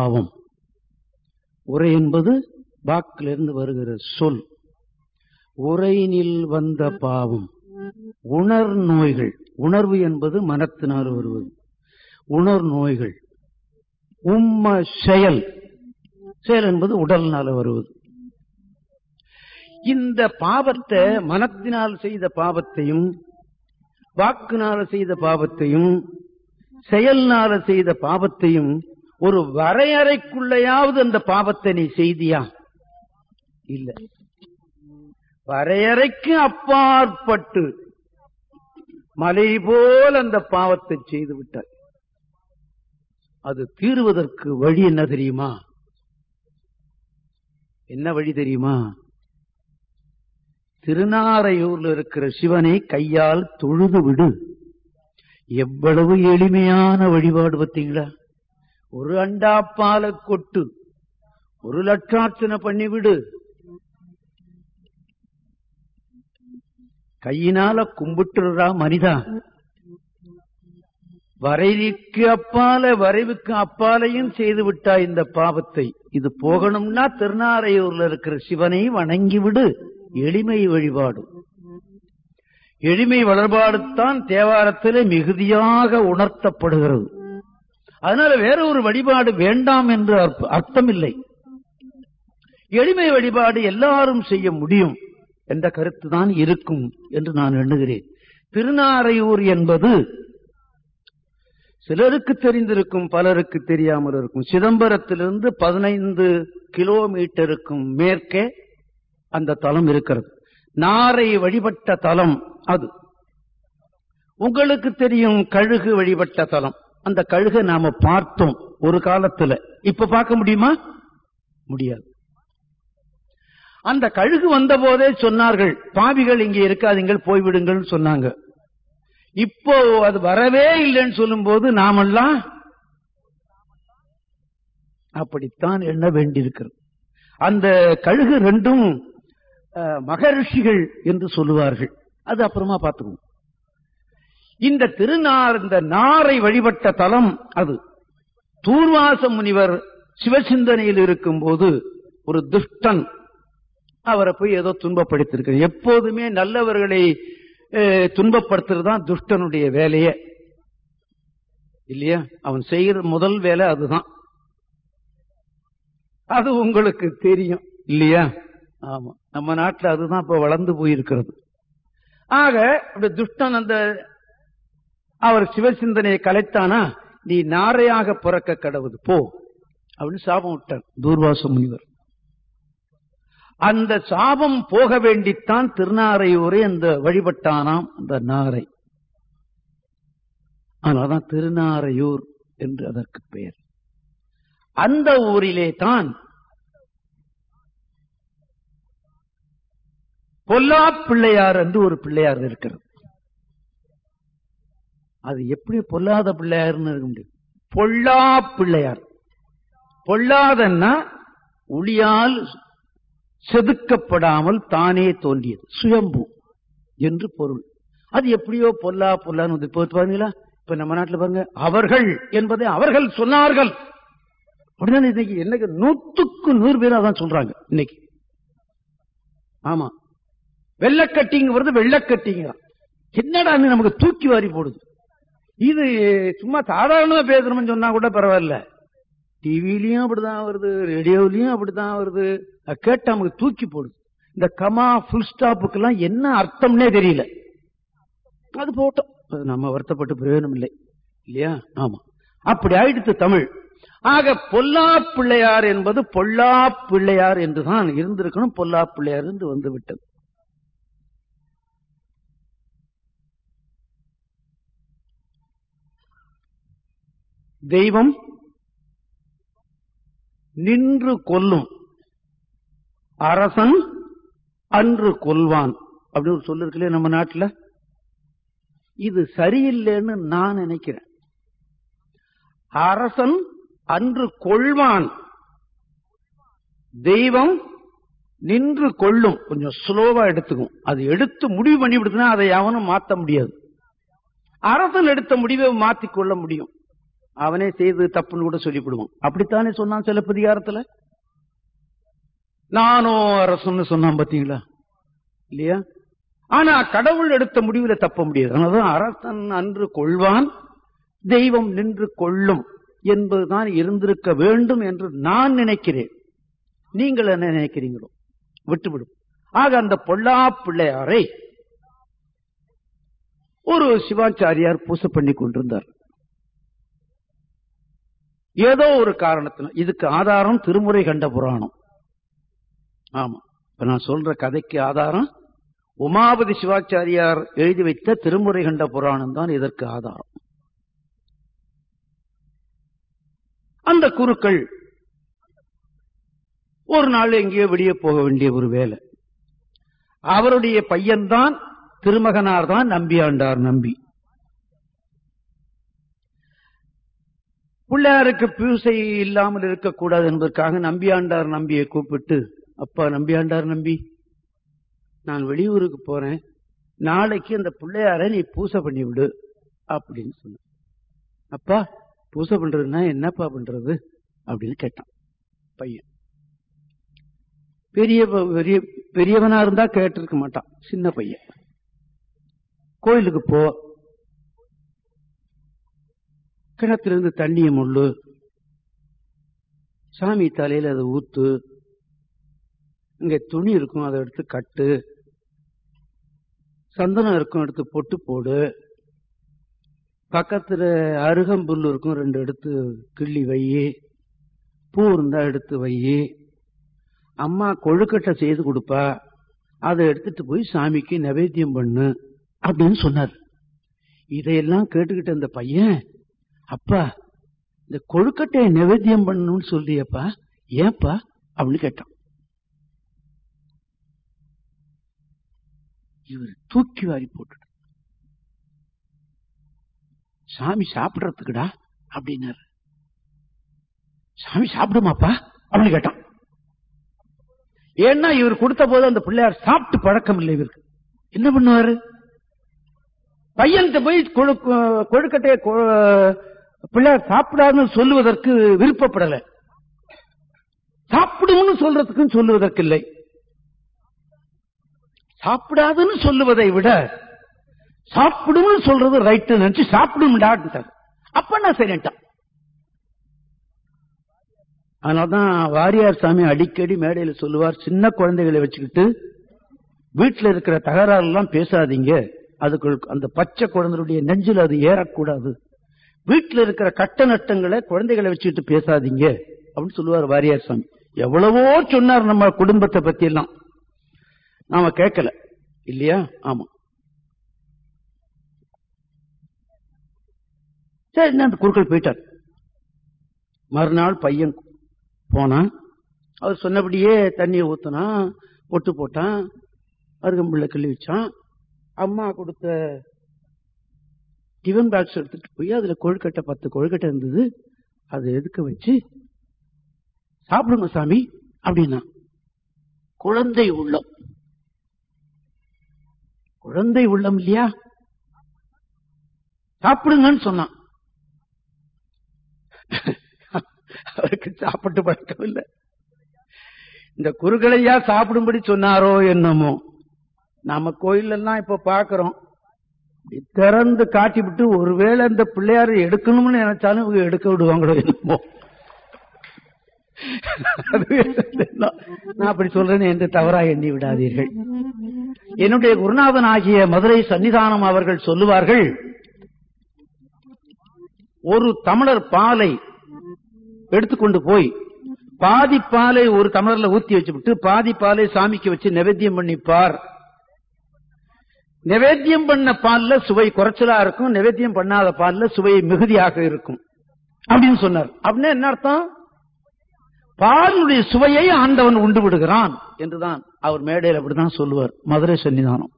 பாவம். உரை என்பது வாக்கிலிருந்து வருகிற சொல். உரையினில் வந்த பாவம். உணர் நோய்கள். உணர்வு என்பது மனத்தினால் வருவது. உணர் நோய்கள். உம்ம செயல். செயல் என்பது உடல்னால வருவது. இந்த பாவத்தை மனத்தினால் செய்த பாவத்தையும் வாக்குனால செய்த பாவத்தையும் செயல்னால செய்த பாவத்தையும் ஒரு வரையறைக்குள்ளையாவது அந்த பாவத்தை நீ செய்தியா? இல்ல. வரையறைக்கு அப்பாற்பட்டு மலை போல் அந்த பாவத்தை செய்து விட்டாய் அது தீர்வதற்கு வழி என்ன தெரியுமா? என்ன வழி தெரியுமா? திருநாரையூர்ல இருக்கிற சிவனை கையால் தொழுது விடு எவ்வளவு எளிமையான வழிபாடு பார்த்தீங்களா? ஒரு அண்டாப்பால கொட்டு. ஒரு லட்சார்ச்சனை பண்ணிவிடு. கையினால கும்பிட்டுறா மனிதா? வரைவிக்கு அப்பால வரைவுக்கு அப்பாலையும் செய்து விட்டா இந்த பாவத்தை. இது போகணும்னா திருநாரையூர்ல இருக்கிற சிவனை வணங்கி விடு எளிமை வழிபாடு. எளிமை வழிபாடுத்தான் தேவாரத்திலே மிகுதியாக உணர்த்தப்படுகிறது. அதனால வேற ஒரு வழிபாடு வேண்டாம் என்று அர்த்தம் அர்த்தமில்லை. எளிமை வழிபாடு எல்லாரும் செய்ய முடியும் என்ற கருத்து தான் இருக்கும் என்று நான் எண்ணுகிறேன். திருநாரையூர் என்பது சிலருக்கு தெரிந்திருக்கும் பலருக்கு தெரியாமல் இருக்கும். சிதம்பரத்திலிருந்து பதினைந்து கிலோமீட்டருக்கும் மேற்கே அந்த தலம் இருக்கிறது. நாரை வழிபட்ட தலம் அது. உங்களுக்கு தெரியும் கழுகு வழிபட்ட தலம். அந்த கழுகை நாம பார்த்தோம் ஒரு காலத்துல. இப்ப பார்க்க முடியுமா? முடியாது. அந்த கழுகு வந்த போதே சொன்னார்கள் பாவிகள் இங்கே இருக்காதீங்கள் போய்விடுங்கள் சொன்னாங்க. இப்போ அது வரவே இல்லைன்னு சொல்லும்போது நாமெல்லாம் அப்படித்தான் எண்ண வேண்டியிருக்கிறது. அந்த கழுகு ரெண்டும் மகரிஷிகள் என்று சொல்லுவார்கள். அது அப்புறமா பார்த்துக்குவோம். இந்த திருநார் இந்த நாரை வழிபட்ட தலம் அது. தூர்வாச முனிவர் சிவசிந்தனையில் இருக்கும்போது ஒரு துஷ்டன் அவரை போய் ஏதோ துன்பப்படுத்திருக்கிறார் எப்போதுமே நல்லவர்களை அஹ், துன்பப்படுத்துறது தான் துஷ்டனுடைய வேலையே. இல்லையா? அவன் செய்கிற முதல் வேலை அதுதான். அது உங்களுக்கு தெரியும். இல்லையா? ஆமா. நம்ம நாட்டுல அதுதான் இப்ப வளர்ந்து போயிருக்கிறது. ஆக அப்படி துஷ்டன் அந்த அவர் சிவசிந்தனையை கலைத்தானா? நீ நாரையாக பிறக்க கடவுது போ. அப்படின்னு சாபம் விட்டார் தூர்வாச முனிவர். அந்த சாபம் போக வேண்டித்தான் திருநாரையூரே அந்த வழிபட்டானாம் அந்த நாரை. அதனால்தான் திருநாரையூர் என்று அதற்கு பெயர். அந்த ஊரிலே தான் பொல்லா பிள்ளையார் என்று ஒரு பிள்ளையார் இருக்கிறது. அது எப்படி பொல்லாத பிள்ளையார்னு இருக்க முடியும். பொல்லா பிள்ளையார். பொல்லாதன்னா ஒளியால் செதுக்கப்படாமல் தானே தோன்றியது. சுயம்பு என்று பொருள். அது எப்படியோ பொல்லா பொல்லான்னு வந்து இப்போ பாருங்களா இப்ப நம்ம நாட்டுல பாருங்க அவர்கள் என்பதை அவர்கள் சொன்னார்கள். அப்படின்னா இன்னைக்கு என்னைக்கு நூத்துக்கு நூறு பேர் அதான் சொல்றாங்க இன்னைக்கு. ஆமா. வெள்ளக்கட்டிங்கிறது வெள்ளக்கட்டிங்க என்னடா நமக்கு தூக்கி வாரி போடுது? இது சும்மா சாதாரணமா பேசணும்னு சொன்னா கூட பரவாயில்ல. டிவிலையும் அப்படிதான் வருது ரேடியோலையும் அப்படிதான் வருது. அது கேட்டா நமக்கு தூக்கி போடுது. இந்த கமா ஃபுல் ஸ்டாப்புக்கெல்லாம் என்ன அர்த்தம்னே தெரியல. அது போட்டோம். அது நம்ம வருத்தப்பட்டு பிரயோஜனம் இல்லை இல்லையா? ஆமா. அப்படி ஆயிடுத்து தமிழ். ஆக பொல்லா பிள்ளையார் என்பது பொல்லா பிள்ளையார் என்றுதான் இருந்திருக்கணும். பொல்லா பிள்ளையார் என்று வந்து விட்டது தெய்வம் நின்று கொல்லும். அரசன் அன்று கொல்வான். அப்படின்னு ஒரு சொல்லு நம்ம நாட்டுல? இது சரியில்லைன்னு நான் நினைக்கிறேன். அரசன் அன்று கொள்வான். தெய்வம் நின்று கொள்ளும். கொஞ்சம் ஸ்லோவா எடுத்துக்கும். அது எடுத்து முடிவு பண்ணி விடுதுன்னா அதை எவனும் மாத்த முடியாது. அரசன் எடுத்த முடிவை மாத்திக் கொள்ள முடியும். அவனே செய்து தப்புன்னு கூட சொல்லிவிடுவான். அப்படித்தானே சொன்னான் சிலப்பதிகாரத்துல? நானும் அரசுன்னு சொன்னான் பாத்தீங்களா? இல்லையா? ஆனா கடவுள் எடுத்த முடிவுல தப்ப முடியாது. அதனாலதான் அரசன் அன்று கொள்வான் தெய்வம் நின்று கொள்ளும் என்பதுதான் இருந்திருக்க வேண்டும் என்று நான் நினைக்கிறேன். நீங்கள் என்ன நினைக்கிறீங்களோ விட்டுவிடும் ஆக அந்த பொல்லா பிள்ளையாரை ஒரு சிவாச்சாரியார் பூசை பண்ணி கொண்டிருந்தார். ஏதோ ஒரு காரணத்தில் இதுக்கு ஆதாரம் திருமுறை கண்ட புராணம். ஆமா. இப்ப நான் சொல்ற கதைக்கு ஆதாரம் உமாபதி சிவாச்சாரியார் எழுதி வைத்த திருமுறை கண்ட புராணம் தான் இதற்கு ஆதாரம். அந்த குருக்கள் ஒரு நாள் எங்கேயோ வெளியே போக வேண்டிய ஒரு வேலை. அவருடைய பையன்தான் திருமகனார் தான் நம்பியாண்டார் நம்பி. பிள்ளையாருக்கு பூசை இல்லாமல் இருக்கக்கூடாது என்பதற்காக நம்பியாண்டார் நம்பியை கூப்பிட்டு அப்பா நம்பியாண்டார் நம்பி நான் வெளியூருக்கு போறேன். நாளைக்கு அந்த பிள்ளையார நீ பூசை பண்ணி விடு அப்படின்னு சொன்ன அப்பா பூசை பண்றதுன்னா என்னப்பா பண்றது? அப்படின்னு கேட்டான் பையன். பெரிய பெரிய பெரியவனா இருந்தா கேட்டிருக்க மாட்டான் சின்ன பையன். கோயிலுக்கு போ கிணத்திலிருந்து தண்ணியை முள்ளு. சாமி தலையில் அதை ஊத்து. இங்கே துணி இருக்கும் அதை எடுத்து கட்டு. சந்தனம் இருக்கும் எடுத்து பொட்டு போடு. பக்கத்தில் அருகம்புல் இருக்கும் ரெண்டு எடுத்து கிள்ளி வை. பூ இருந்தா எடுத்து வை. அம்மா கொழுக்கட்டை செய்து கொடுப்பா. அதை எடுத்துட்டு போய் சாமிக்கு நைவேத்தியம் பண்ணு அப்படின்னு சொன்னார். இதையெல்லாம் கேட்டுக்கிட்ட இந்த பையன் அப்பா இந்த கொழுக்கட்டையை நைவேத்தியம் பண்ணணும்னு சொல்றியப்பா ஏப்பா அப்படின்னு கேட்டான். இவர் தூக்கி வாரி போட்டு சாமி சாப்பிடறதுக்குடா அப்படின்னாரு. சாமி சாப்பிடுமாப்பா அப்படின்னு கேட்டான். ஏன்னா இவர் கொடுத்த போது அந்த பிள்ளையார் சாப்பிட்டு பழக்கம் இல்லை இவருக்கு. என்ன பண்ணுவாரு? பையன்கிட்ட போய் கொழு- கொழுக்கட்டையை கொ- பிள்ளையார் சாப்பிடாதுன்னு சொல்லுவதற்கு விருப்பப்படல. சாப்பிடும்னு சொல்றதுக்கு சொல்லுவதற்கு இல்லை சாப்பிடாதுன்னு சொல்லுவதை விட சாப்பிடும்னு சொல்றது ரைட்டு நினைச்சு சாப்பிடும்டா அப்ப நான் சரிட்டான் அதனால்தான் வாரியார் சாமி அடிக்கடி மேடையில சொல்லுவார் சின்ன குழந்தைகளை வச்சுக்கிட்டு வீட்டுல இருக்கிற தகராறு எல்லாம் பேசாதீங்க. அதுக்கு அந்த பச்சை குழந்தையுடைய நெஞ்சில் அது ஏறக்கூடாது. வீட்டில் இருக்கிற கட்ட நட்டங்களை குழந்தைகளை வச்சுக்கிட்டு பேசாதீங்க அப்படின்னு சொல்லுவார் வாரியார் சாமி. எவ்வளவோ சொன்னார் நம்ம குடும்பத்தை பத்தி எல்லாம் நாம கேட்கல. இல்லையா? ஆமா. சரி அந்த குறுக்கள் போயிட்டார். மறுநாள் பையன் போனான். அவர் சொன்னபடியே தண்ணியை ஊத்தினான் பொட்டு போட்டான் அருகம்புள்ள கிள்ளி வச்சான். அம்மா கொடுத்த டிஃபன் பாக்ஸ் எடுத்துட்டு போய் அதுல கொழுக்கட்டை பத்து கொழுக்கட்டை இருந்தது. அதை எடுக்க வச்சு சாப்பிடுங்க சாமி அப்படின்னா குழந்தை உள்ளம். குழந்தை உள்ளம் இல்லையா? சாப்பிடுங்கன்னு சொன்னான். அவருக்கு சாப்பிட்டு பழக்கம் இல்லை. இந்த குறுகளையா சாப்பிடும்படி சொன்னாரோ என்னமோ. நாம கோயில் எல்லாம் இப்ப பாக்குறோம் திறந்து காட்டி விட்டு ஒருவேளை இந்த பிள்ளையார எடுக்கணும்னு நினைச்சாலும் இவங்க எடுக்க விடுவாங்களோ என்னமோ. நான் அப்படி சொல்றேன் என்று தவறா எண்ணி விடாதீர்கள். என்னுடைய குருநாதன் ஆகிய மதுரை சன்னிதானம் அவர்கள் சொல்லுவார்கள் ஒரு தமிழர் பாலை எடுத்துக்கொண்டு போய் பாதி பாலை ஒரு தமிழர்ல ஊத்தி வச்சுவிட்டு பாதி பாலை சாமிக்கு வச்சு நிவேத்தியம் பண்ணிப்பார். நிவேத்தியம் பண்ண பால்ல சுவை குறைச்சலா இருக்கும் நிவேத்தியம் பண்ணாத பால்ல சுவை மிகுதியாக இருக்கும். அப்படின்னு சொன்னார். அப்படின்னா என்ன அர்த்தம்? பாலுடைய சுவையை ஆண்டவன் உண்டு விடுகிறான் என்றுதான் அவர் மேடையில் அப்படிதான் சொல்லுவார். மதுரை சன்னிதானம்.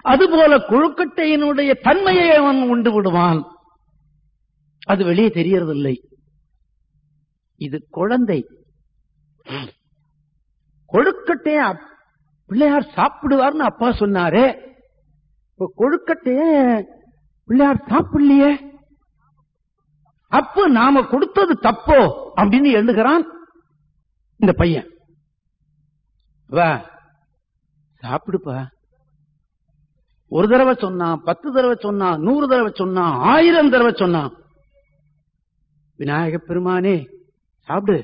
அதுபோல கொழுக்கட்டையினுடைய தன்மையை அவன் உண்டு விடுவான். அது வெளியே தெரியறதில்லை. இது குழந்தை. கொழுக்கட்டையை பிள்ளையார் சாப்பிடுவார்னு அப்பா சொன்னாரே. இப்ப கொழுக்கட்டைய பிள்ளையார் சாப்பிடலையே? அப்ப நாம கொடுத்தது தப்போ அப்படின்னு எழுதுகிறான் இந்த பையன். வா சாப்பிடுப்பா. ஒரு தடவை சொன்னான் பத்து தடவை சொன்னான் நூறு தடவை சொன்னான் ஆயிரம் தடவை சொன்னான். விநாயக பெருமானே சாப்பிடு.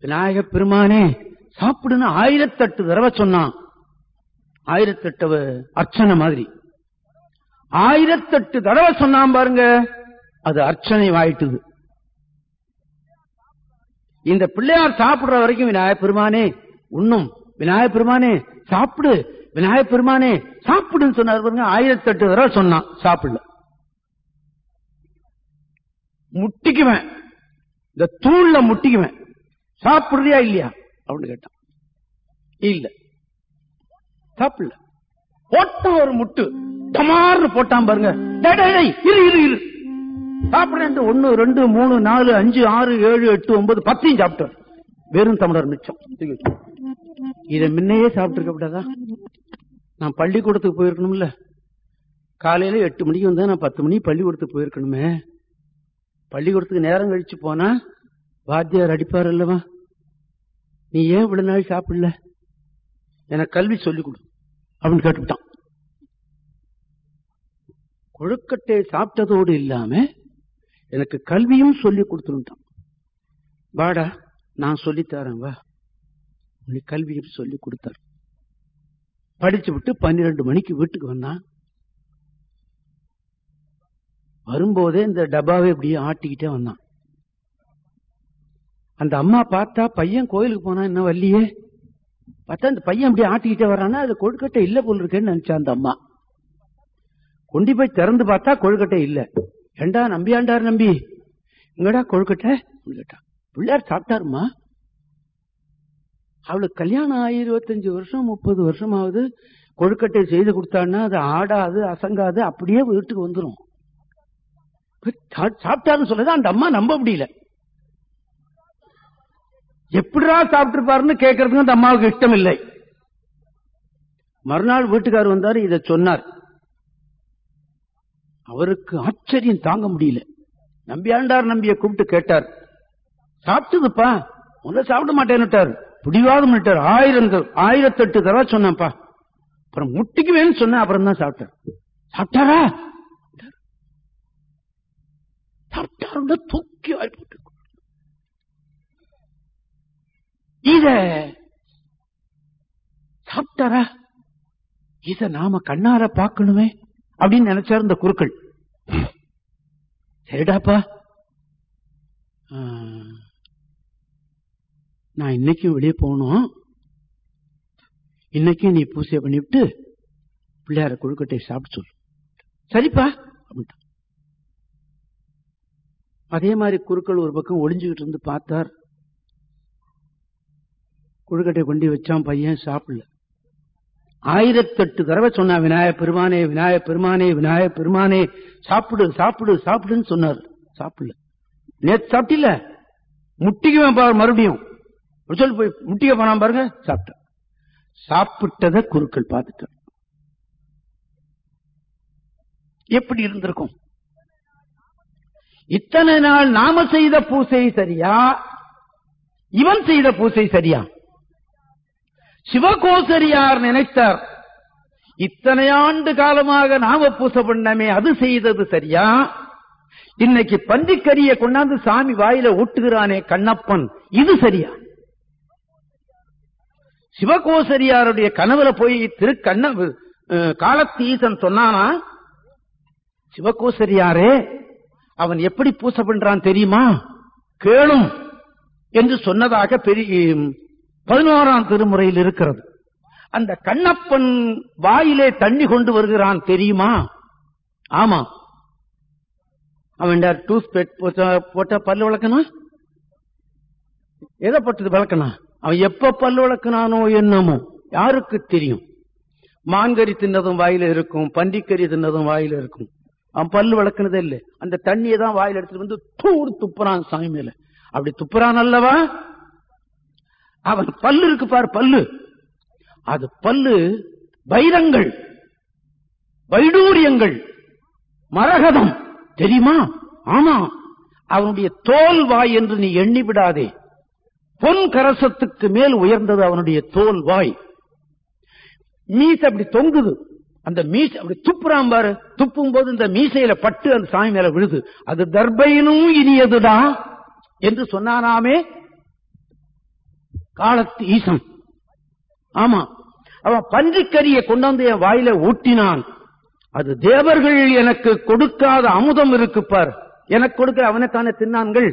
விநாயக பெருமானே சாப்பிடுன்னு ஆயிரத்தெட்டு தடவை சொன்னான். ஆயிரத்தெட்டு அர்ச்சனை மாதிரி. ஆயிரத்தெட்டு தடவை சொன்னான் பாருங்க அது அர்ச்சனை ஆயிட்டுது இந்த பிள்ளையார் சாப்பிடுற வரைக்கும் விநாயக பெருமானே உண்ணும் விநாயக பெருமானே சாப்பிடு விநாயக பெருமானே சாப்பிடுன்னு சொன்னார் பாருங்க ஆயிரத்தெட்டு தடவை சொன்னான் சாப்பிடல. முட்டிக்குவேன். இந்த தூள்ல முட்டிக்குவேன். சாப்பிடுறியா இல்லையா? அப்படின்னு கேட்டான். இல்ல. சாப்பிடல போட்டான் ஒரு முட்டு டமார்னு போட்டான் பாருங்க. இரு இரு இரு. சாப்பிடுறேன் ஒன்னு ரெண்டு மூணு நாலு அஞ்சு ஆறு ஏழு எட்டு ஒன்பது பத்தையும் சாப்பிட்டார். வெறும் தமிழர் மிச்சம். இதை முன்னையே சாப்பிட்டு இருக்க கூடாதா நான் பள்ளிக்கூடத்துக்கு போயிருக்கணும்ல. காலையில எட்டு மணிக்கு வந்தா நான் பத்து மணிக்கு பள்ளிக்கூடத்துக்கு போயிருக்கணுமே. பள்ளிக்கூடத்துக்கு நேரம் கழிச்சு போனா வாத்தியார் அடிப்பார் அல்லவா? நீ ஏன் இவ்வளவு நாள் சாப்பிடல? எனக்கு கல்வி சொல்லிக் கொடு. அப்படின்னு கேட்டுவிட்டான். கொழுக்கட்டை சாப்பிட்டதோடு இல்லாம எனக்கு கல்வியும் சொல்லி கொடுத்துருந்தான். வாடா நான் சொல்லித்தரேன் வா. நீ கல்வியும் சொல்லி கொடுத்தார் படிச்சு விட்டு பன்னிரண்டு மணிக்கு வீட்டுக்கு வந்தான். வரும்போதே இந்த டப்பாவை இப்படியே ஆட்டிக்கிட்டே வந்தான். அந்த அம்மா பார்த்தா பையன் கோயிலுக்கு போனா என்ன வள்ளியே? பார்த்தா அந்த பையன் அப்படியே ஆட்டிக்கிட்டே வரானா அது கொழுக்கட்டை இல்ல போல் இருக்கேன்னு நினைச்சா அந்த அம்மா. கொண்டு போய் திறந்து பார்த்தா கொழுக்கட்டை இல்ல. ஏண்டா நம்பியாண்டார் நம்பி? இங்கடா கொழுக்கட்டை? அப்படின்னு பிள்ளையார் சாப்பிட்டாருமா அவளுக்கு கல்யாணம் ஆகி இருபத்தஞ்சு வருஷம் முப்பது வருஷம் ஆகுது கொழுக்கட்டை செய்து கொடுத்தான்னா அது ஆடாது அசங்காது அப்படியே வீட்டுக்கு வந்துடும் சாப்பிட்டாருன்னு சொல்லதான் அந்த அம்மா நம்ப முடியல. எப்படிடா சாப்பிட்டுருப்பாருன்னு கேட்கறதுக்கு அந்த அம்மாவுக்கு இஷ்டம் இல்லை மறுநாள் வீட்டுக்காரர் வந்தாரு இதை சொன்னார். அவருக்கு ஆச்சரியம் தாங்க முடியல. நம்பியாண்டார் நம்பிய கூப்பிட்டு கேட்டார். சாப்பிட்டதுப்பா முதல்ல சாப்பிட மாட்டேன்னுட்டார். பிடிவாதம் பண்ணிட்டார். ஆயிரம் ஆயிரத்தி ஆயிரத்தெட்டு தடவை சொன்னேன்ப்பா. அப்புறம் முட்டிக்குவேன்னு சொன்னேன் அப்புறம் தான் சாப்பிட்டார் சாப்பிட்டாரா? சாப்பிட்டாருன்னா தூக்கி வாய் போட்டு இத சாப்பிட்டாரா? இத நாம கண்ணார பார்க்கணுமே அப்படின்னு நினைச்சாரு இந்த குருக்கள். சரிடாப்பா. நான் இன்னைக்கும் வெளியே போகணும். இன்னைக்கும் நீ பூசை பண்ணிவிட்டு பிள்ளையார கொழுக்கட்டை சாப்பிட்டு சொல்லு. சரிப்பா அப்படின்ட்டான். அதே மாதிரி குருக்கள் ஒரு பக்கம் ஒளிஞ்சுகிட்டு இருந்து பார்த்தார். கொழுக்கட்டை கொண்டு வச்சான் பையன் சாப்பிடல. ஆயிரத்தெட்டு தடவை சொன்னா விநாயக பெருமானே விநாயக பெருமானே விநாயக பெருமானே சாப்பிடு சாப்பிடு சாப்பிடுன்னு சொன்னார். சாப்பிடல. நேத்து சாப்பிட்டில முட்டிக்குவேன் பாரு மறுபடியும். அப்படி சொல்லி போய் முட்டிக்க போனான் பாருங்க சாப்பிட்டேன் சாப்பிட்டத குருக்கள் பார்த்துட்டார் எப்படி இருந்திருக்கும்? இத்தனை நாள் நாம செய்த பூசை சரியா? இவன் செய்த பூசை சரியா? சிவகோசரியார் நினைத்தார் இத்தனை ஆண்டு காலமாக நாம பூசை பண்ணமே அது செய்தது சரியா? இன்னைக்கு பன்றிக்கரிய கொண்டாந்து சாமி வாயில ஒட்டுகிறானே கண்ணப்பன் இது சரியா? சிவகோசரியாருடைய கனவுல போய் திரு கண்ண காலத்தீசன் சொன்னானா சிவகோசரியாரே அவன் எப்படி பூசை பண்றான் தெரியுமா? கேளும் என்று சொன்னதாக பெரிய பதினோராம் திருமுறையில் இருக்கிறது. அந்த கண்ணப்பன் வாயிலே தண்ணி கொண்டு வருகிறான் தெரியுமா? ஆமா. அவன் டூத் பெட் போட்டா பல்லு வளர்க்கணும் எதை பட்டது வளர்க்கணும் அவன் எப்ப பல்லு விளக்குனானோ என்னமோ. யாருக்கு தெரியும்? மான்கறி தின்னதும் வாயில இருக்கும் பன்றிக்கறி தின்னதும் வாயில இருக்கும். அவன் பல்லு விளக்குனதே இல்லை. அந்த தண்ணியை தான் வாயில எடுத்துட்டு வந்து தூர் துப்புறான் சாமி மேல. அப்படி துப்புறான் அல்லவா? அவன் பல்லு இருக்கு பாரு பல்லு. அது பல்லு வைரங்கள் வைடூரியங்கள் மரகதம். தெரியுமா? ஆமா. அவனுடைய தோல் வாய் என்று நீ எண்ணி விடாதே பொன் கரசத்துக்கு மேல் உயர்ந்தது அவனுடைய தோல் வாய். மீசை அப்படி தொங்குது. அந்த மீசை அப்படி துப்புறான் பாரு. துப்பும் போது இந்த மீசையில பட்டு அந்த சாமி மேல விழுது. அது தர்பையினும் இனியதுடா. என்று சொன்னானாமே காலத்து ஈசன். ஆமா. அவன் பன்றிக்கரியை கொண்டாந்து என் வாயில ஊட்டினான். அது தேவர்கள் எனக்கு கொடுக்காத அமுதம் இருக்கு பார். எனக்கு கொடுக்கிற அவனுக்கான தின்னான்கள்?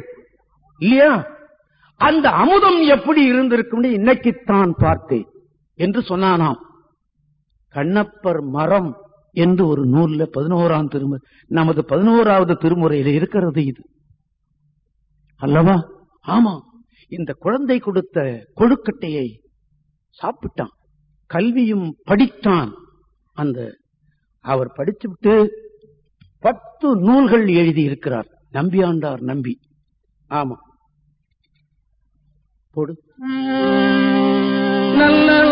இல்லையா? அந்த அமுதம் எப்படி இருந்திருக்கும் இன்னைக்குத்தான் பார்த்தேன் என்று சொன்னானாம். கண்ணப்பர் மரம் என்று ஒரு நூல்ல பதினோராம் திருமுறை நமது பதினோராவது திருமுறையில இருக்கிறது இது. அல்லவா? ஆமா. இந்த குழந்தை கொடுத்த கொழுக்கட்டையை சாப்பிட்டான். கல்வியும் படித்தான். அந்த அவர் படித்துவிட்டு பத்து நூல்கள் எழுதி இருக்கிறார் நம்பியாண்டார் நம்பி. ஆமா போடு. நல்ல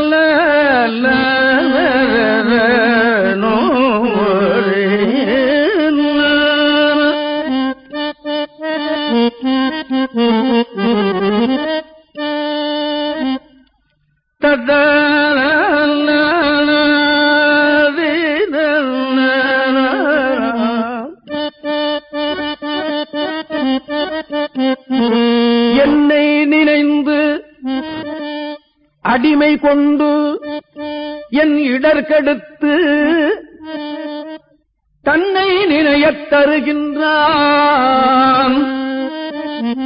அடிமை கொண்டு என் இடர்கெடுத்து தன்னை நினையத் தருகின்றான்.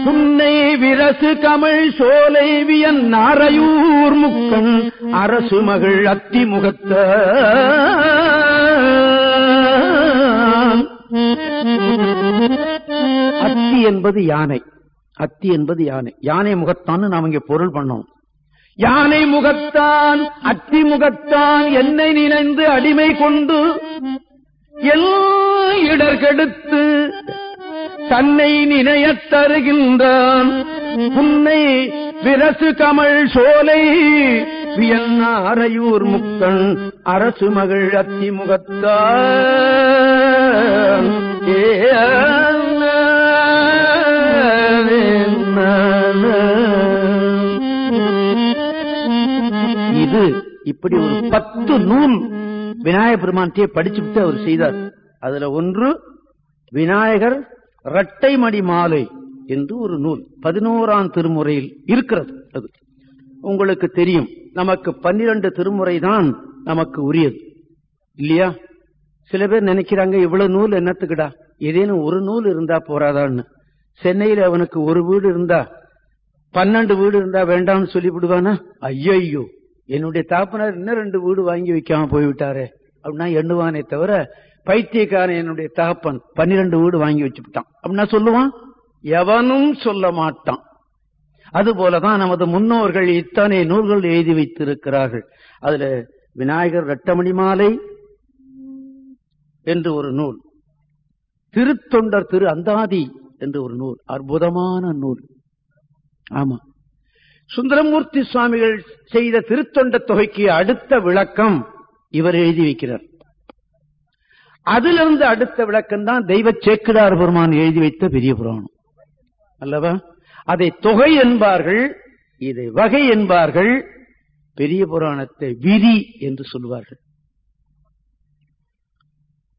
புன்னை விரசு கமிழ் சோலை வியன் நாரையூர் முக்கன் அரசு மகள் அத்திமுகத்த அத்தி என்பது யானை. அத்தி என்பது யானை. யானை முகத்தான்னு நாம் இங்க பொருள் பண்ணோம். யானை முகத்தான் அத்தி முகத்தான் என்னை நினைந்து அடிமை கொண்டு எல் இடர்கெடுத்து தன்னை நினையத் தருகின்றான். புன்னை விரசு கமல் சோலை வியன்னாரையூர் முக்கண் அரசு மகள் அத்தி முகத்தான். ஏ இப்படி ஒரு பத்து நூல் விநாயக பெருமான்கிட்டே படிச்சுட்டு அவர் செய்தார். அதுல ஒன்று விநாயகர் இரட்டை மடி மாலை என்று ஒரு நூல். பதினோராம் திருமுறையில் இருக்கிறது அது. உங்களுக்கு தெரியும் நமக்கு பன்னிரண்டு திருமுறை தான் நமக்கு உரியது. இல்லையா? சில பேர் நினைக்கிறாங்க இவ்வளவு நூல் என்னத்துக்குடா? ஏதேனும் ஒரு நூல் இருந்தா போறாதான்னு. சென்னையில அவனுக்கு ஒரு வீடு இருந்தா பன்னெண்டு வீடு இருந்தா வேண்டாம்னு சொல்லிவிடுவானா? ஐயோ என்னுடைய தாப்பனார் இன்னும் ரெண்டு வீடு வாங்கி வைக்காம போய்விட்டாரு. அப்படின்னா எண்ணுவானே தவிர பைத்தியக்காரன் என்னுடைய தகப்பன் பன்னிரண்டு வீடு வாங்கி வச்சுட்டான் அப்படின்னா சொல்லுவான்? எவனும் சொல்ல மாட்டான். அதுபோலதான் நமது முன்னோர்கள் இத்தனை நூல்கள் எழுதி வைத்திருக்கிறார்கள். அதுல விநாயகர் ரட்டமணி மாலை என்று ஒரு நூல் திருத்தொண்டர் திரு அந்தாதி என்று ஒரு நூல் அற்புதமான நூல். ஆமா. சுந்தரமூர்த்தி சுவாமிகள் செய்த திருத்தொண்ட தொகைக்கு அடுத்த விளக்கம் இவர் எழுதி வைக்கிறார். அதிலிருந்து அடுத்த விளக்கம் தான் தெய்வ சேக்கிடார் பெருமான் எழுதி வைத்த பெரிய புராணம். அல்லவா? அதை தொகை என்பார்கள் இதை வகை என்பார்கள் பெரிய புராணத்தை விதி என்று சொல்வார்கள்.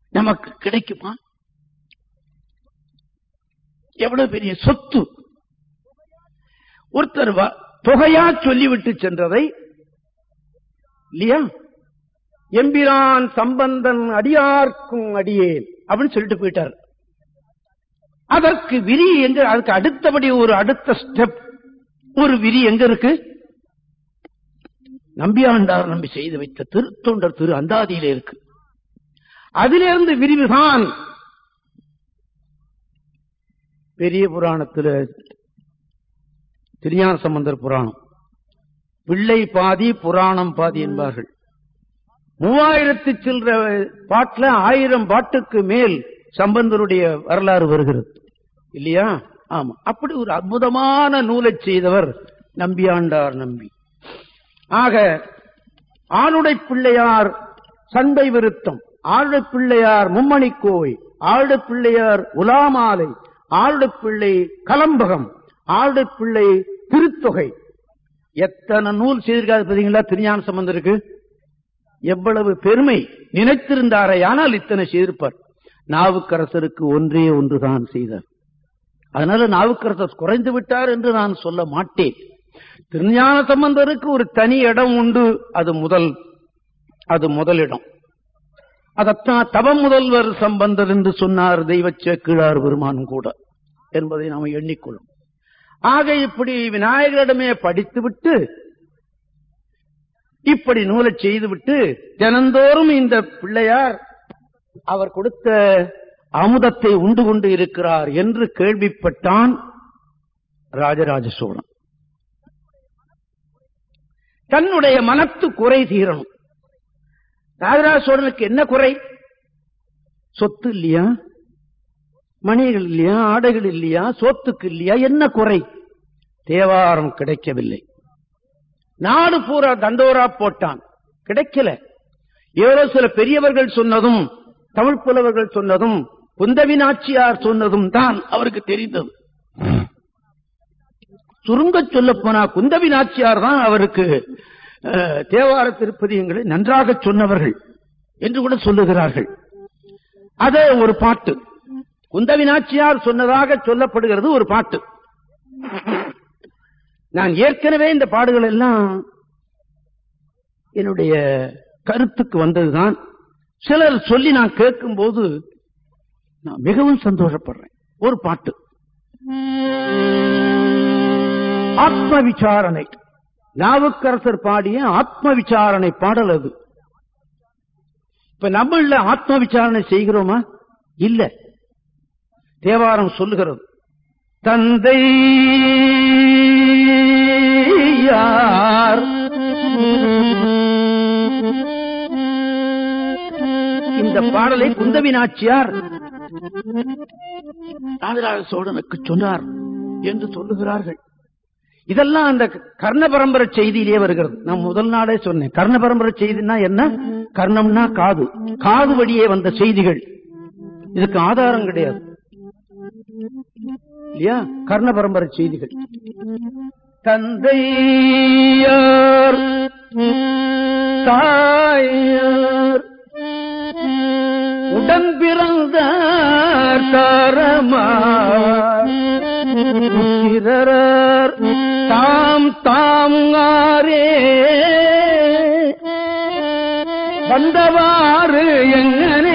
நமக்கு கிடைக்குமா? எவ்வளவு பெரிய சொத்து? ஒருத்தர் தொகையா சொல்லிவிட்டு சென்றதை இல்லையா? எம்பிரான் சம்பந்தன் அடியார்க்கும் அடியேன் அப்படின்னு சொல்லிட்டு போயிட்டார். அதற்கு விரி எங்க அதுக்கு அடுத்தபடி ஒரு அடுத்த ஸ்டெப் ஒரு விரி எங்க இருக்கு? நம்பியாண்டார் நம்பி செய்து வைத்த திருத்தொண்டர் திரு அந்தாதியில இருக்கு. அதிலிருந்து விரிவுதான் பெரிய புராணத்துல திருஞான சம்பந்தர் புராணம். பிள்ளை பாதி புராணம் பாதி என்பார்கள். மூவாயிரத்து சில்ற பாட்டுல ஆயிரம் பாட்டுக்கு மேல் சம்பந்தருடைய வரலாறு வருகிறது. இல்லையா? ஆமா. அப்படி ஒரு அற்புதமான நூலை செய்தவர் நம்பியாண்டார் நம்பி. ஆக ஆளுடை பிள்ளையார் சண்டை விருத்தம் ஆளுடை பிள்ளையார் மும்மணி கோவை ஆளுடை பிள்ளையார் உலாமாலை ஆளுடை பிள்ளை கலம்பகம் ஆளுடை பிள்ளை திருத்தொகை. எத்தனை நூல் செய்திருக்காது பார்த்தீங்களா? திருஞான சம்பந்தருக்கு. எவ்வளவு பெருமை நினைத்திருந்தாரே ஆனால் இத்தனை செய்திருப்பார். நாவுக்கரசருக்கு ஒன்றே ஒன்றுதான் செய்தார். அதனால நாவுக்கரசர் குறைந்து விட்டார் என்று நான் சொல்ல மாட்டேன். திருஞான சம்பந்தருக்கு ஒரு தனி இடம் உண்டு. அது முதல் அது முதலிடம் அதத்தான் தவ முதல்வர் சம்பந்தர் என்று சொன்னார். தெய்வ சேக்கிழார் பெருமான் கூட. என்பதை நாம் எண்ணிக்கொள்ளும். ஆக இப்படி விநாயகரிடமே படித்துவிட்டு இப்படி நூலை செய்துவிட்டு தினந்தோறும் இந்த பிள்ளையார் அவர் கொடுத்த அமுதத்தை உண்டு கொண்டு இருக்கிறார் என்று கேள்விப்பட்டான் ராஜராஜ சோழன். தன்னுடைய மனத்து குறை தீரணும். ராஜராஜ சோழனுக்கு என்ன குறை? சொத்து இல்லையா? மணிகள் இல்லையா ஆடைகள் இல்லையா சோத்துக்கு இல்லையா என்ன குறை? தேவாரம் கிடைக்கவில்லை. நாடு பூரா தண்டோரா போட்டான். கிடைக்கல. ஏதோ சில பெரியவர்கள் சொன்னதும் தமிழ் புலவர்கள் சொன்னதும் குந்தவி நாச்சியார் சொன்னதும் தான் அவருக்கு தெரிந்தது. சுருங்க சொல்ல போனா குந்தவி நாச்சியார் தான் அவருக்கு அஹ், தேவார திருப்பதியங்களை நன்றாக சொன்னவர்கள் என்று கூட சொல்லுகிறார்கள். அதே ஒரு பாட்டு. குந்தவினாச்சியார் சொன்னதாக சொல்லப்படுகிறது ஒரு பாட்டு. நான் ஏற்கனவே இந்த பாடுகள் எல்லாம் என்னுடைய கருத்துக்கு வந்ததுதான். சிலர் சொல்லி நான் கேட்கும் போது நான் மிகவும் சந்தோஷப்படுறேன். ஒரு பாட்டு. ஆத்ம விசாரணை நாவுக்கரசர் பாடிய ஆத்ம விசாரணை பாடல் அது. இப்ப நம்மள ஆத்ம விசாரணை செய்கிறோமா? இல்ல. தேவாரம் சொல்லுகிறது. தந்தை யார்? இந்த பாடலை குந்தவி நாச்சியார் ராஜராஜ சோழனுக்கு சொன்னார் என்று சொல்லுகிறார்கள். இதெல்லாம் அந்த கர்ண பரம்பரை செய்தியிலே வருகிறது. நான் முதல் நாளே சொன்னேன். கர்ண பரம்பரை செய்தினா என்ன? கர்ணம்னா காது. காது வழியே வந்த செய்திகள். இதுக்கு ஆதாரம் கிடையாது. இல்லையா? கர்ண பரம்பரை செய்திகள். தந்தையார் தாயார் உடன் பிறந்த தாரமார் தாம் தாம் ஆரே. வந்தவாறு எங்கனே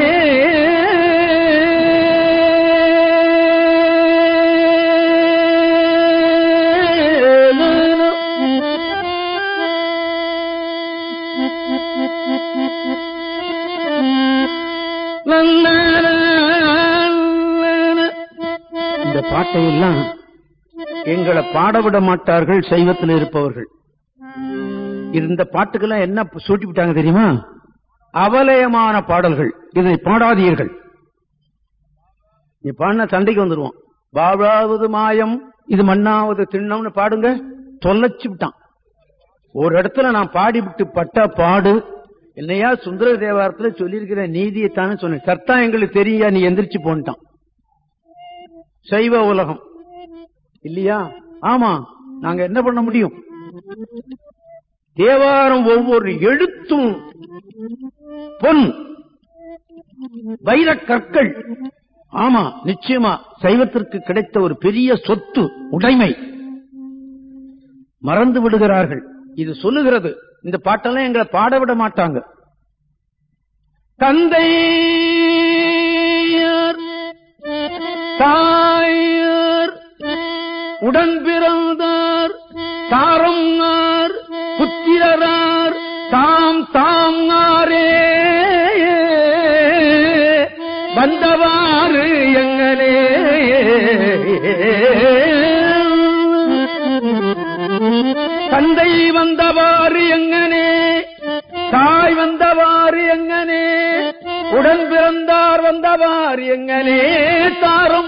பாட்டை எல்லாம் எங்களை பாடவிட மாட்டார்கள் சைவத்தில் இருப்பவர்கள். இந்த பாட்டுக்கெல்லாம் என்ன சூட்டி விட்டாங்க தெரியுமா? அவலயமான பாடல்கள். இதை பாடாதீர்கள். நீ பாடின சண்டைக்கு வந்துருவோம். வாழாவது மாயம் இது மண்ணாவது திண்ணம்னு பாடுங்க. தொலைச்சு விட்டான். ஒரு இடத்துல நான் பாடிவிட்டு பட்ட பாடு என்னையா சுந்தர தேவாரத்துல சொல்லியிருக்கிற நீதியைத்தானே சொன்னேன். சர்த்தா எங்களுக்கு தெரியா நீ எந்திரிச்சு போன்ட்டான். சைவ உலகம். இல்லையா? ஆமா. நாங்க என்ன பண்ண முடியும்? தேவாரம் ஒவ்வொரு எழுத்தும் பொன் வைர கற்கள். ஆமா நிச்சயமா சைவத்திற்கு கிடைத்த ஒரு பெரிய சொத்து உடைமை. மறந்து விடுகிறார்கள். இது சொல்லுகிறது. இந்த பாட்டெல்லாம் எங்களை பாட விட மாட்டாங்க. தந்தை தாயர் உடன் பிறந்தார் தாரம் ஆர் புத்திரரார் தாம் தாம் ஆரே. வந்தவாறு எங்களே. தந்தை வந்தவாறு எங்கனே தாய் வந்தவாறு எங்கனே உடன் பிறந்தார் வந்தவாறு எங்கனே தாரம்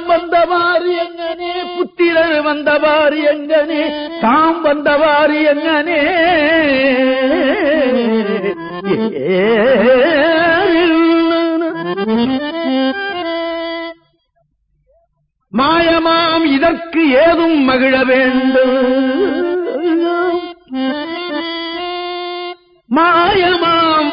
வந்தவாறு எங்கனே? புத்திரர் வந்தவாறு எங்கனே? தாம் வந்தவாறு எங்கனே? மாயமாம் இதற்கு ஏதும் மகிழ வேண்டும். மாயமாம்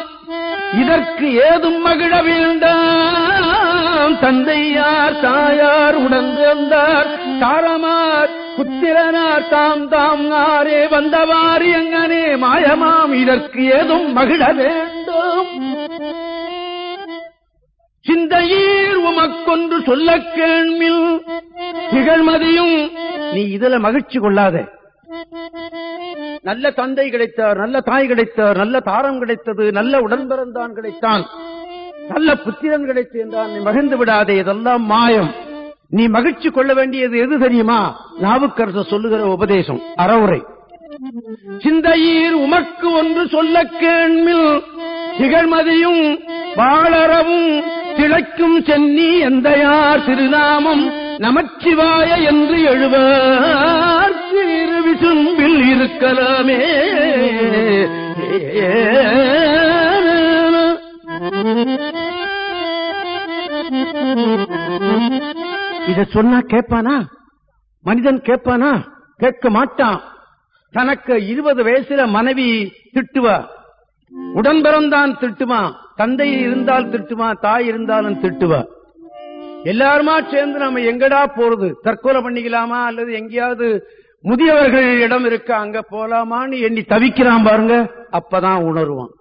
இதற்கு ஏதும் மகிழ வேண்டாம். தாம் தந்தையார் தாயார் உடன் பிறந்தார் தாரமார் புத்திரனார் தாம் தாம் ஆரே வந்தவாறு எங்கனே மாயமாம். இதற்கு ஏதும் மகிழ வேண்டும். சிந்தையீர் உமக்கொன்று சொல்ல கேள்மில் திகழ்மதியும் நீ இதுல மகிழ்ச்சி கொள்ளாத. நல்ல தந்தை கிடைத்தார் நல்ல தாய் கிடைத்தார் நல்ல தாரம் கிடைத்தது நல்ல உடன்பிறந்தான் கிடைத்தான். நல்ல புத்திரன் கிடைத்து என்றான் நீ மகிழ்ந்து விடாதே இதெல்லாம் மாயம். நீ மகிழ்ச்சி கொள்ள வேண்டியது எது தெரியுமா? நாவுக்கரசு சொல்லுகிற உபதேசம் அறவுரை. சிந்தையீர் உமக்கு ஒன்று சொல்ல கேண்மில் திகழ்மதியும் வாழறவும் திளைக்கும் சென்னி எந்தையார் திருநாமம் நமச்சிவாய என்று எழுவார். திரு விசும்பில் இருக்கலாமே. இத சொன்னா கேட்பானா மனிதன் கேட்பானா கேட்க மாட்டான். தனக்கு இருபது வயசுல மனைவி திட்டுவா. உடன் பிறந்தான் தந்தை இருந்தால் திட்டுவான் தாய் இருந்தாலும் திட்டுவா. எல்லாருமா சேர்ந்து நம்ம எங்கடா போறது? தற்கொலை பண்ணிக்கலாமா? அல்லது எங்கேயாவது முதியவர்கள் இடம் இருக்க? அங்க போலாமான்னு எண்ணி தவிக்கிறான் பாருங்க அப்பதான் உணருவான்.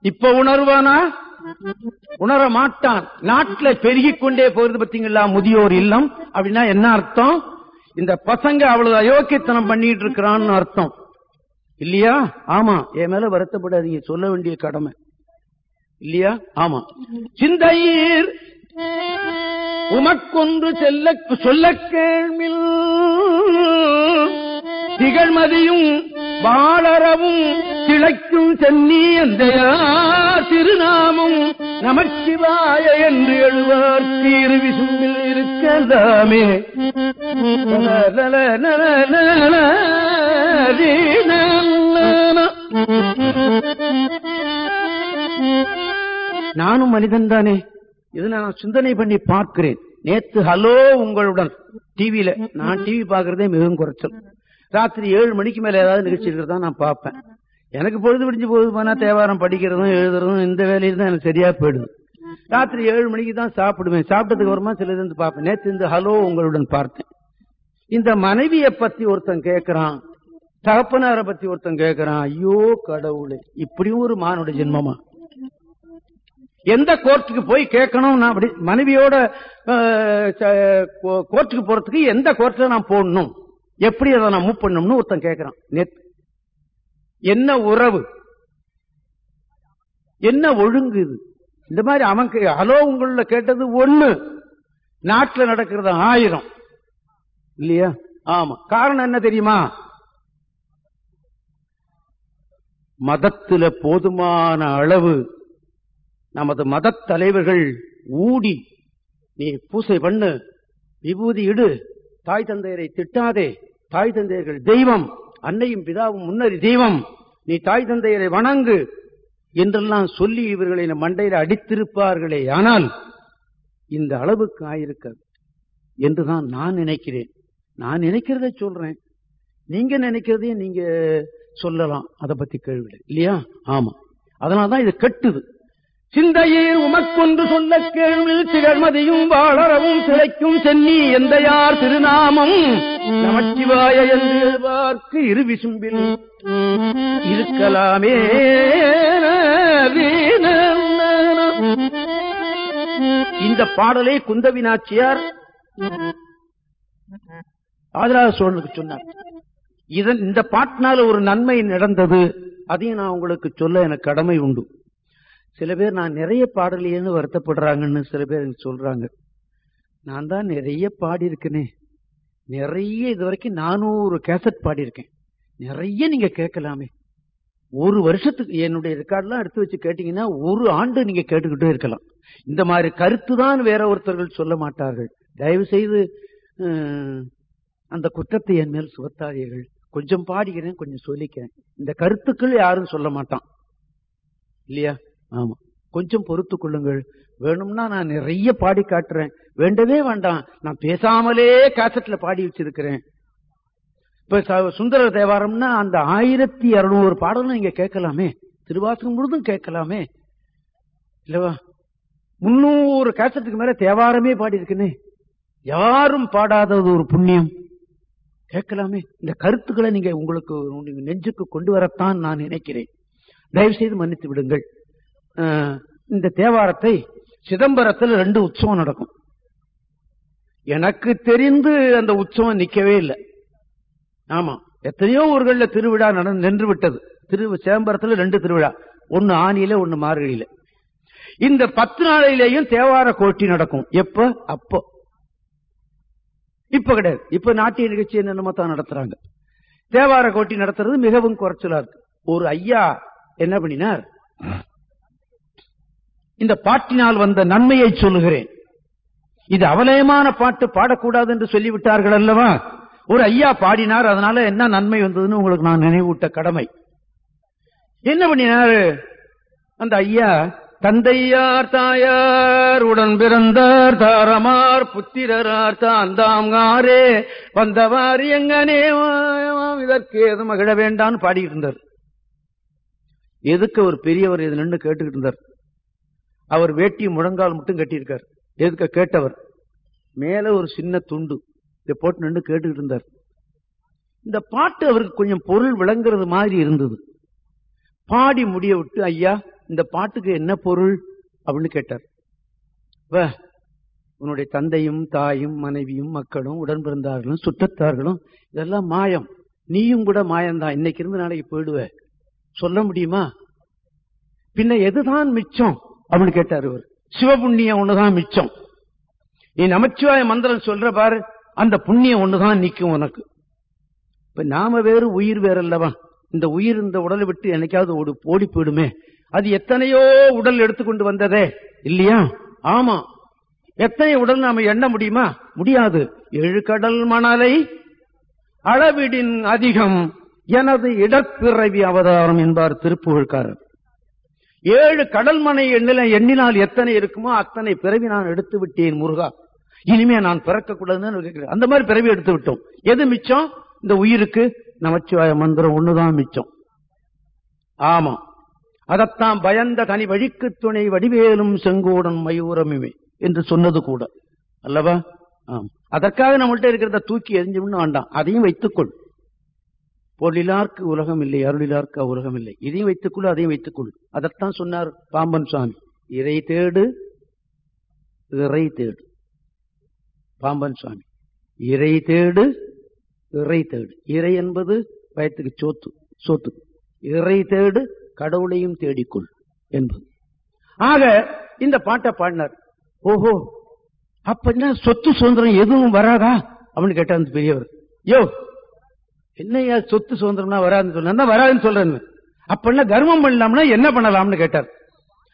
இப்ப உணர்வானா? உணர மாட்டான். நாட்டுல பெருகிக் கொண்டே போறது பாத்தீங்களா முதியோர் இல்லம். அப்படின்னா என்ன அர்த்தம்? இந்த பசங்க அவ்வளவு அயோக்கியத்தனம் பண்ணிட்டு இருக்கிறான்னு அர்த்தம். இல்லையா? ஆமா. என் மேல வருத்தப்படாதீங்க. சொல்ல வேண்டிய கடமை. இல்லையா? ஆமா. சிந்தையீர் உமக்கொன்று செல்ல சொல்ல கேள்வி திகழ்மதியும் வாழறவும் திளைக்கும் சென்னி அந்த திருநாமம் நமச்சிவாய என்று எழுவார். தீரு விசும்பில் இருக்கலாமே. நல, நல, நல, நானும் மனிதன் தானே. இது நான் சிந்தனை பண்ணி பார்க்கிறேன். நேத்து ஹலோ உங்களுடன். டிவியில நான் டிவி பாக்குறதே மிகவும் குறைச்சல். ராத்திரி ஏழு மணிக்கு மேல ஏதாவது நிகழ்ச்சி இருக்கிறதா நான் பார்ப்பேன். எனக்கு பொழுது விடிஞ்சு போகுது போனா தேவாரம் படிக்கிறதும் எழுதுறதும் இந்த வேலையில தான் எனக்கு சரியா போயிடுது. ராத்திரி ஏழு மணிக்கு தான் சாப்பிடுவேன். சாப்பிட்டதுக்கு அப்புறமா சில இருந்து பார்ப்பேன். நேற்று இந்த ஹலோ உங்களுடன் பார்த்தேன். இந்த மனைவிய பத்தி ஒருத்தன் கேட்கறான் தகப்பனாரை பத்தி ஒருத்தன் கேட்கறான் ஐயோ கடவுளே இப்படியும் ஒரு மானுட ஜென்மமா? எந்த கோர்ட்டுக்கு போய் கேட்கணும்? நான் அப்படி மனைவியோட கோர்ட்டுக்கு போறதுக்கு எந்த கோர்ட்ல நான் போடணும்? எப்படி அதை நான் மூவ் பண்ணணும்னு ஒருத்தன் கேட்கிறான் நேத்து என்ன உறவு? என்ன ஒழுங்கு இது? இந்த மாதிரி அவன் ஹலோ உங்கள கேட்டது ஒண்ணு. நாட்டில் நடக்கிறது ஆயிரம். இல்லையா? ஆமா. காரணம் என்ன தெரியுமா? மதத்துல போதுமான அளவு நமது மத தலைவர்கள் ஊடி நீ பூசை பண்ணு விபூதி இடு தாய் தந்தையரை திட்டாதே தாய் தந்தையர்கள் தெய்வம் அன்னையும் பிதாவும் முன்னறி தெய்வம். நீ தாய் தந்தையரை வணங்கு என்றெல்லாம் சொல்லி இவர்களை மண்டையில் அடித்திருப்பார்களே. ஆனால் இந்த அளவுக்கு ஆயிருக்காது என்றுதான் நான் நினைக்கிறேன். நான் நினைக்கிறதை சொல்றேன். நீங்க நினைக்கிறதையும் நீங்க சொல்லலாம். அதை பத்தி கேள்வி இல்லையா? ஆமா. அதனாலதான் இது கட்டுது. சிந்தையே உமக்கொன்று சொல்ல கேள்வி திகழ்மதியும் வாழறவும் சிலைக்கும் சென்னி எந்த யார் திருநாமம் நமச்சிவாய என்று பார்க்கு இரு விசும்பில் இருக்கலாமே இந்த பாடலை குந்தவி நாச்சியார் ஆதராக சோழனுக்கு சொன்னார். இதன் இந்த பாட்டினால ஒரு நன்மை நடந்தது. அதையும் நான் உங்களுக்கு சொல்ல எனக்கு கடமை உண்டு. சில பேர் நான் நிறைய பாடலையேன்னு வருத்தப்படுறாங்கன்னு சில பேர் எனக்கு சொல்றாங்க. நான் தான் நிறைய பாடிருக்கேனே நிறைய இது வரைக்கும் நானூறு கேசட் பாடியிருக்கேன். நிறைய நீங்க கேட்கலாமே. ஒரு வருஷத்துக்கு என்னுடைய ரெக்கார்ட்லாம் எடுத்து வச்சு கேட்டீங்கன்னா ஒரு ஆண்டு நீங்க கேட்டுக்கிட்டே இருக்கலாம். இந்த மாதிரி கருத்து தான் வேற ஒருத்தர்கள் சொல்ல மாட்டார்கள். தயவு செய்து அந்த குற்றத்தை என் மேல் சுகத்தாதீர்கள் கொஞ்சம் பாடிக்கிறேன் கொஞ்சம் சொல்லிக்கிறேன். இந்த கருத்துக்கள் யாரும் சொல்ல மாட்டான். இல்லையா? ஆமா. கொஞ்சம் பொறுத்து கொள்ளுங்கள். வேணும்னா நான் நிறைய பாடி காட்டுறேன். வேண்டவே வேண்டாம். நான் பேசாமலே காசட்ல பாடி வச்சிருக்கிறேன். இப்ப ச- சுந்தர தேவாரம்னா அந்த ஆயிரத்தி இருநூறு பாடலும் நீங்க கேட்கலாமே. திருவாசகம் முழுதும் கேட்கலாமே. இல்லவா? முன்னூறு காசத்துக்கு மேல தேவாரமே பாடி இருக்குன்னு யாரும் பாடாதது ஒரு புண்ணியம். கேட்கலாமே. இந்த கருத்துக்களை நீங்க உங்களுக்கு நெஞ்சுக்கு கொண்டு வரத்தான் நான் நினைக்கிறேன். தயவு செய்து மன்னித்து விடுங்கள். இந்த தேவாரத்தை சிதம்பரத்தில் ரெண்டு உற்சவம் நடக்கும். எனக்கு தெரிந்து அந்த உற்சவம் நிக்கவே இல்லை. ஆமா எத்தனையோ ஊர்களில் திருவிழா நடந்து நின்று விட்டது. திரு சிதம்பரத்துல ரெண்டு திருவிழா. ஒன்னு ஆனியில ஒன்னு மார்கழியில. இந்த பத்து நாளையிலேயும் தேவார கோட்டி நடக்கும். எப்ப? அப்போ. இப்ப கிடையாது. இப்ப நாட்டிய நிகழ்ச்சி என்னென்னமோ தான் நடத்துறாங்க. தேவார கோட்டி நடத்துறது மிகவும் குறைச்சலா இருக்கு. ஒரு ஐயா என்ன பண்ணினார்? இந்த பாட்டினால் வந்த நன்மையை சொல்லுகிறேன். இது அவலயமான பாட்டு பாடக்கூடாது என்று சொல்லிவிட்டார்கள் அல்லவா? ஒரு ஐயா பாடினார் அதனால என்ன நன்மை வந்ததுன்னு உங்களுக்கு நான் நினைவூட்ட கடமை. என்ன பண்ணினாரு? அந்த ஐயா தந்தையார் தாயார் உடன் பிறந்தார் தாரமார் புத்திரரார் தாந்தாங்காரே வந்தவாறு எங்கனே இதற்கு ஏது மகிழ வேண்டான்னு பாடிட்டு இருந்தார். எதுக்கு ஒரு பெரியவர் இது நின்று கேட்டுக்கிட்டு இருந்தார்? அவர் வேட்டி முழங்கால் மட்டும் கட்டியிருக்கார். எதுக்க? கேட்டவர். மேல ஒரு சின்ன துண்டு. இதை போட்டு நின்று கேட்டுக்கிட்டு இருந்தார். இந்த பாட்டு அவருக்கு கொஞ்சம் பொருள் விளங்குறது மாதிரி இருந்தது. பாடி முடிய விட்டு ஐயா இந்த பாட்டுக்கு என்ன பொருள்? அப்படின்னு கேட்டார். உன்னுடைய தந்தையும் தாயும் மனைவியும் மக்களும் உடன் பிறந்தார்களும் சுற்றத்தார்களும் இதெல்லாம் மாயம். நீயும் கூட மாயம்தான். இன்னைக்கு இருந்து நாளைக்கு போயிடுவ. சொல்ல முடியுமா? பின்ன எதுதான் மிச்சம்? அப்படின்னு கேட்டார் இவர். சிவபுண்ணியம் ஒண்ணுதான் மிச்சம். நீ நமச்சிவாய மந்திரம் சொல்ற பாரு அந்த புண்ணியம் ஒண்ணுதான் நிக்கும் உனக்கு. இப்ப நாம வேறு உயிர் வேறல்லவா? இந்த உயிர் இந்த உடலை விட்டு என்னைக்காவது ஓடி ஓடி போயிடுமே. அது எத்தனையோ உடல் எடுத்துக்கொண்டு வந்ததே இல்லையா? ஆமா. எத்தனை உடல் நாம எண்ண முடியுமா? முடியாது. ஏழு கடல் மணலை அளவிடின் அதிகம். எனது இடப்பிறவி அவதாரம் என்பார் திருப்புகழ்காரர். ஏழு கடல் மனை எண்ணில எண்ணினால் எத்தனை இருக்குமோ அத்தனை பிறவி நான் எடுத்து விட்டேன் முருகா. இனிமே நான் பிறக்க கூடாதுன்னு அந்த மாதிரி பிறவி எடுத்து விட்டோம். எது மிச்சம்? இந்த உயிருக்கு. நமச்சிவாய மந்திரம் ஒண்ணுதான் மிச்சம். ஆமா. அதத்தான் பயந்த தனி வழிக்கு துணை வடிவேலும் செங்கோடன் மயூரமுமே என்று சொன்னது கூட. அல்லவா? ஆம். அதற்காக நம்மள்ட்ட இருக்கிறத தூக்கி எரிஞ்சோம்னு வேண்டாம் அதையும் வைத்துக்கொள். பொருளிலார்க்கு உலகம் இல்லை அருளிலார்க்கு உலகம் இல்லை இதையும் வைத்துக்கொள் அதையும் வைத்துக்கொள். அதைத்தான் சொன்னார் பாம்பன் சுவாமி. இறை தேடு இறை தேடு. பாம்பன் சுவாமி. இறை தேடு இறை தேடு. இறை என்பது பயத்துக்கு சோத்து சோத்து. இறை தேடு கடவுளையும் தேடிக்கொள் என்பது. ஆக இந்த பாட்டை பாடினார். ஓஹோ அப்ப என்ன சொத்து சுதந்திரம் எதுவும் வராதா? அப்படின்னு கேட்டார் அந்த பெரியவர். யோ என்னையா சொத்து சுதந்திரம்னா வராதுன்னு சொன்னா வராதுன்னு சொல்றேன் அப்படின்னா தர்மம் பண்ணலாம்னா என்ன பண்ணலாம்னு கேட்டார்.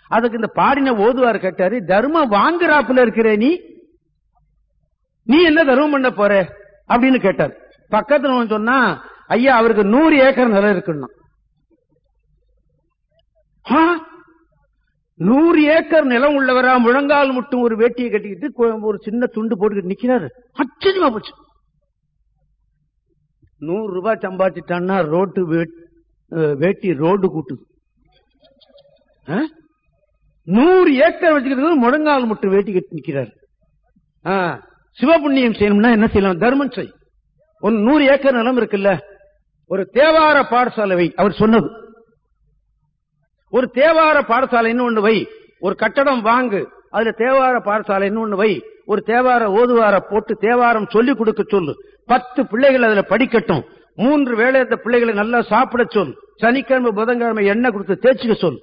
அதுக்கு இந்த பாடின ஓதுவார் கேட்டாரு தர்மம் வாங்குறாப்புல இருக்கிற நீ. நீ என்ன தர்மம் பண்ண போற? அப்படின்னு கேட்டார். பக்கத்துல சொன்னா ஐயா அவருக்கு நூறு ஏக்கர் நிலம் இருக்குன்னா நூறு ஏக்கர் நிலம் உள்ளவரா முழங்கால் மட்டும் ஒரு வேட்டியை கட்டிக்கிட்டு ஒரு சின்ன துண்டு போட்டுக்கிட்டு நிக்கிறாரு. அச்சரியமா போச்சு. நூறு ரூபாய் சம்பாதிச்சிட்டான்னா ரோட்டு வேட்டி ரோடு கூட்டுது. ஆ? நூறு ஏக்கர் வச்சுக்கிறது முழங்கால் மட்டும் வேட்டி கட்டி நிற்கிறார் சிவபுண்ணியம் செய்யணும்னா என்ன செய்யலாம்? தர்மம் செய். ஒரு நூறு ஏக்கர் நிலம் இருக்குல்ல ஒரு தேவார பாடசாலை வை அவர் சொன்னது. ஒரு தேவார பாடசாலைன்னு ஒண்ணு வை ஒரு கட்டடம் வாங்கு அதுல தேவார பாடசாலைன்னு ஒண்ணு வை ஒரு தேவார ஓதுவார போட்டு தேவாரம் சொல்லிக் கொடுக்க சொல்லு. பத்து பிள்ளைகள் அதுல படிக்கட்டும். மூன்று வேளை அந்த பிள்ளைகளை நல்லா சாப்பிட சொல். சனிக்கிழமை புதன்கிழமை எண்ணெய் கொடுத்து தேய்ச்சிக்க சொல்.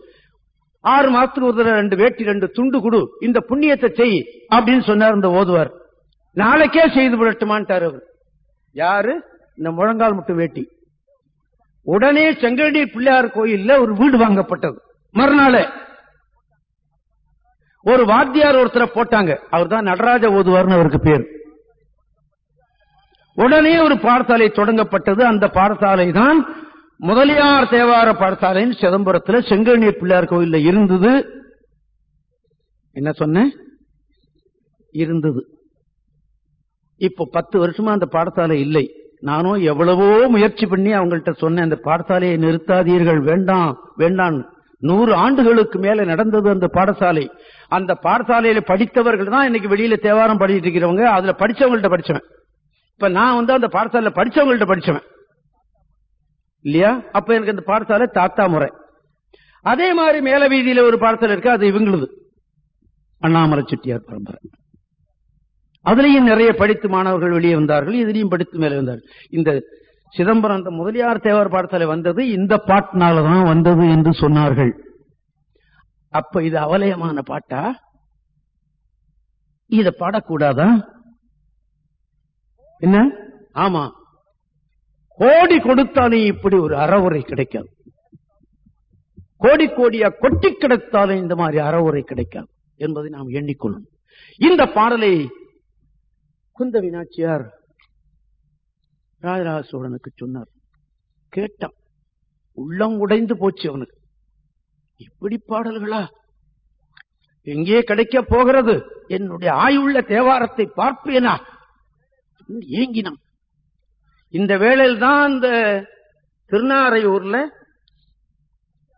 ஆறு மாசத்துக்கு ஒரு தடவை ரெண்டு வேட்டி ரெண்டு துண்டு கொடு. இந்த புண்ணியத்தை செய் அப்படின்னு சொன்னார் இந்த ஓதுவார். நாளைக்கே செய்து விடட்டுமான்ட்டார் அவர். யாரு? இந்த முழங்கால் மட்டும் வேட்டி. உடனே செங்கடி பிள்ளையார் கோயில்ல ஒரு வீடு வாங்கப்பட்டது. மறுநாளே. ஒரு வாத்தியார் ஒருத்தரை போட்டாங்க. அவர் தான் நடராஜ ஓதுவார்னு அவருக்கு பேர். உடனே ஒரு பாடசாலை தொடங்கப்பட்டது. அந்த பாடசாலை தான் முதலியார் தேவார பாடசாலைன்னு சிதம்பரத்தில் செங்கநீர் பிள்ளையார் கோயில்ல இருந்தது. என்ன சொன்னேன் இருந்தது. இப்போ பத்து வருஷமா அந்த பாடசாலை இல்லை. நானும் எவ்வளவோ முயற்சி பண்ணி அவங்கள்ட்ட சொன்னேன் அந்த பாடசாலையை நிறுத்தாதீர்கள் வேண்டாம் வேண்டாம். நூறு ஆண்டுகளுக்கு மேல நடந்தது அந்த பாடசாலை. அந்த பாடசாலையில படித்தவர்கள் தான் இன்னைக்கு வெளியில தேவாரம் படிச்சுட்டு இருக்கிறவங்க. அதுல படிச்சவங்கள்ட்ட படிச்சவன். இப்ப நான் வந்து அந்த பாடசாலையில படிச்சவங்கள்ட்ட படிச்சவன். இல்லையா? அப்ப எனக்கு அந்த பாடசாலை தாத்தா முறை. அதே மாதிரி மேல வீதியில ஒரு பாடசாலை இருக்கு அது இவங்களது. அண்ணாமலை செட்டியார் பரம்பரை. அதுலயும் நிறைய படித்து மாணவர்கள் வெளியே வந்தார்கள் இதுலயும் படித்து மேலே வந்தார்கள். இந்த சிதம்பரம் அந்த முதலியார் தேவர் பாடசாலை வந்தது இந்த பாட்டினாலதான் வந்தது என்று சொன்னார்கள். அப்ப இது அவலயமான பாட்டா? இத பாடக்கூடாதா? என்ன? ஆமா. கோடி கொடுத்தாலும் இப்படி ஒரு அறவுரை கிடைக்காது. கோடி கோடியா கொட்டி கிடைத்தாலும் இந்த மாதிரி அறவுரை கிடைக்காது என்பதை நாம் எண்ணிக்கொள்ளணும் இந்த பாடலை குந்தவி நாச்சியார் ராஜராஜ சோழனுக்கு சொன்னார். கேட்டான். உள்ளம் உடைந்து போச்சு அவனுக்கு. இப்படி பாடல்களா? எங்கே கிடைக்க போகிறது? என்னுடைய ஆயுள்ள தேவாரத்தை பார்ப்பேனா? ஏங்கினான். இந்த வேளையில் தான் அந்த திருநாரையூர்ல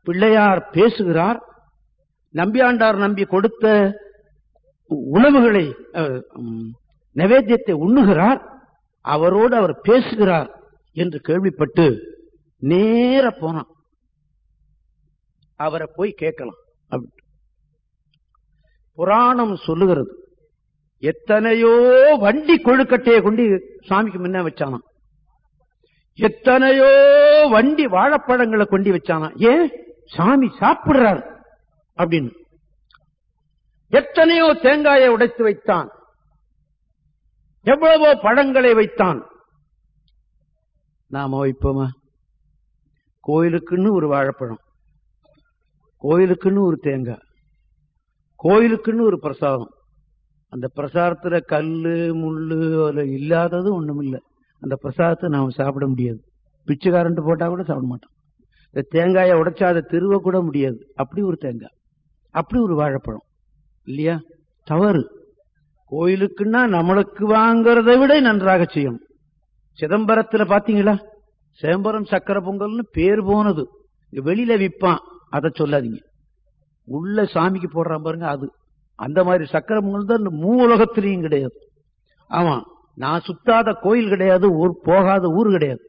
பிள்ளையார் பேசுகிறார். நம்பியாண்டார் நம்பி கொடுத்த உணவுகளை உம், நைவேத்தியத்தை உண்ணுகிறார். அவரோடு அவர் பேசுகிறார் என்று கேள்விப்பட்டு நேர போனான். அவரை போய் கேட்கலாம். புராணம் சொல்லுகிறது. எத்தனையோ வண்டி கொழுக்கட்டையை கொண்டு சாமிக்கு முன்ன வச்சானாம். எத்தனையோ வண்டி வாழைப்பழங்களை கொண்டு வச்சானா ஏன்? சாமி சாப்பிடுறார் அப்படின்னு. எத்தனையோ தேங்காயை உடைத்து வைத்தான். எவ்வளவோ பழங்களை வைத்தான். நாம வைப்போமா? கோயிலுக்குன்னு ஒரு வாழைப்பழம். கோயிலுக்குன்னு ஒரு தேங்காய். கோயிலுக்குன்னு ஒரு பிரசாதம். அந்த பிரசாரத்துல கல்லு முள்ளு அதுல இல்லாதது ஒண்ணும் இல்லை அந்த பிரசாதத்தை நாம சாப்பிட முடியாது. பிச்சைக்காரன்ட்டு போட்டா கூட சாப்பிட மாட்டோம். இந்த தேங்காயை உடைச்சா அதை திருவ கூட முடியாது. அப்படி ஒரு தேங்காய். அப்படி ஒரு வாழைப்பழம். இல்லையா? தவறு. கோயிலுக்குன்னா நம்மளுக்கு வாங்கறதை விட நன்றாக செய்யணும். சிதம்பரத்துல பாத்தீங்களா? சிதம்பரம் சக்கரை பொங்கல்னு பேர் போனது. வெளியில விற்பான் அதை சொல்லாதீங்க. உள்ள சாமிக்கு போடுறான் பாருங்க அது. அந்த மாதிரி சக்கரை பொங்கல் தான் இந்த மூ உலகத்திலையும் கிடையாது. ஆமா நான் சுத்தாத கோயில் கிடையாது ஊர் போகாத ஊர் கிடையாது.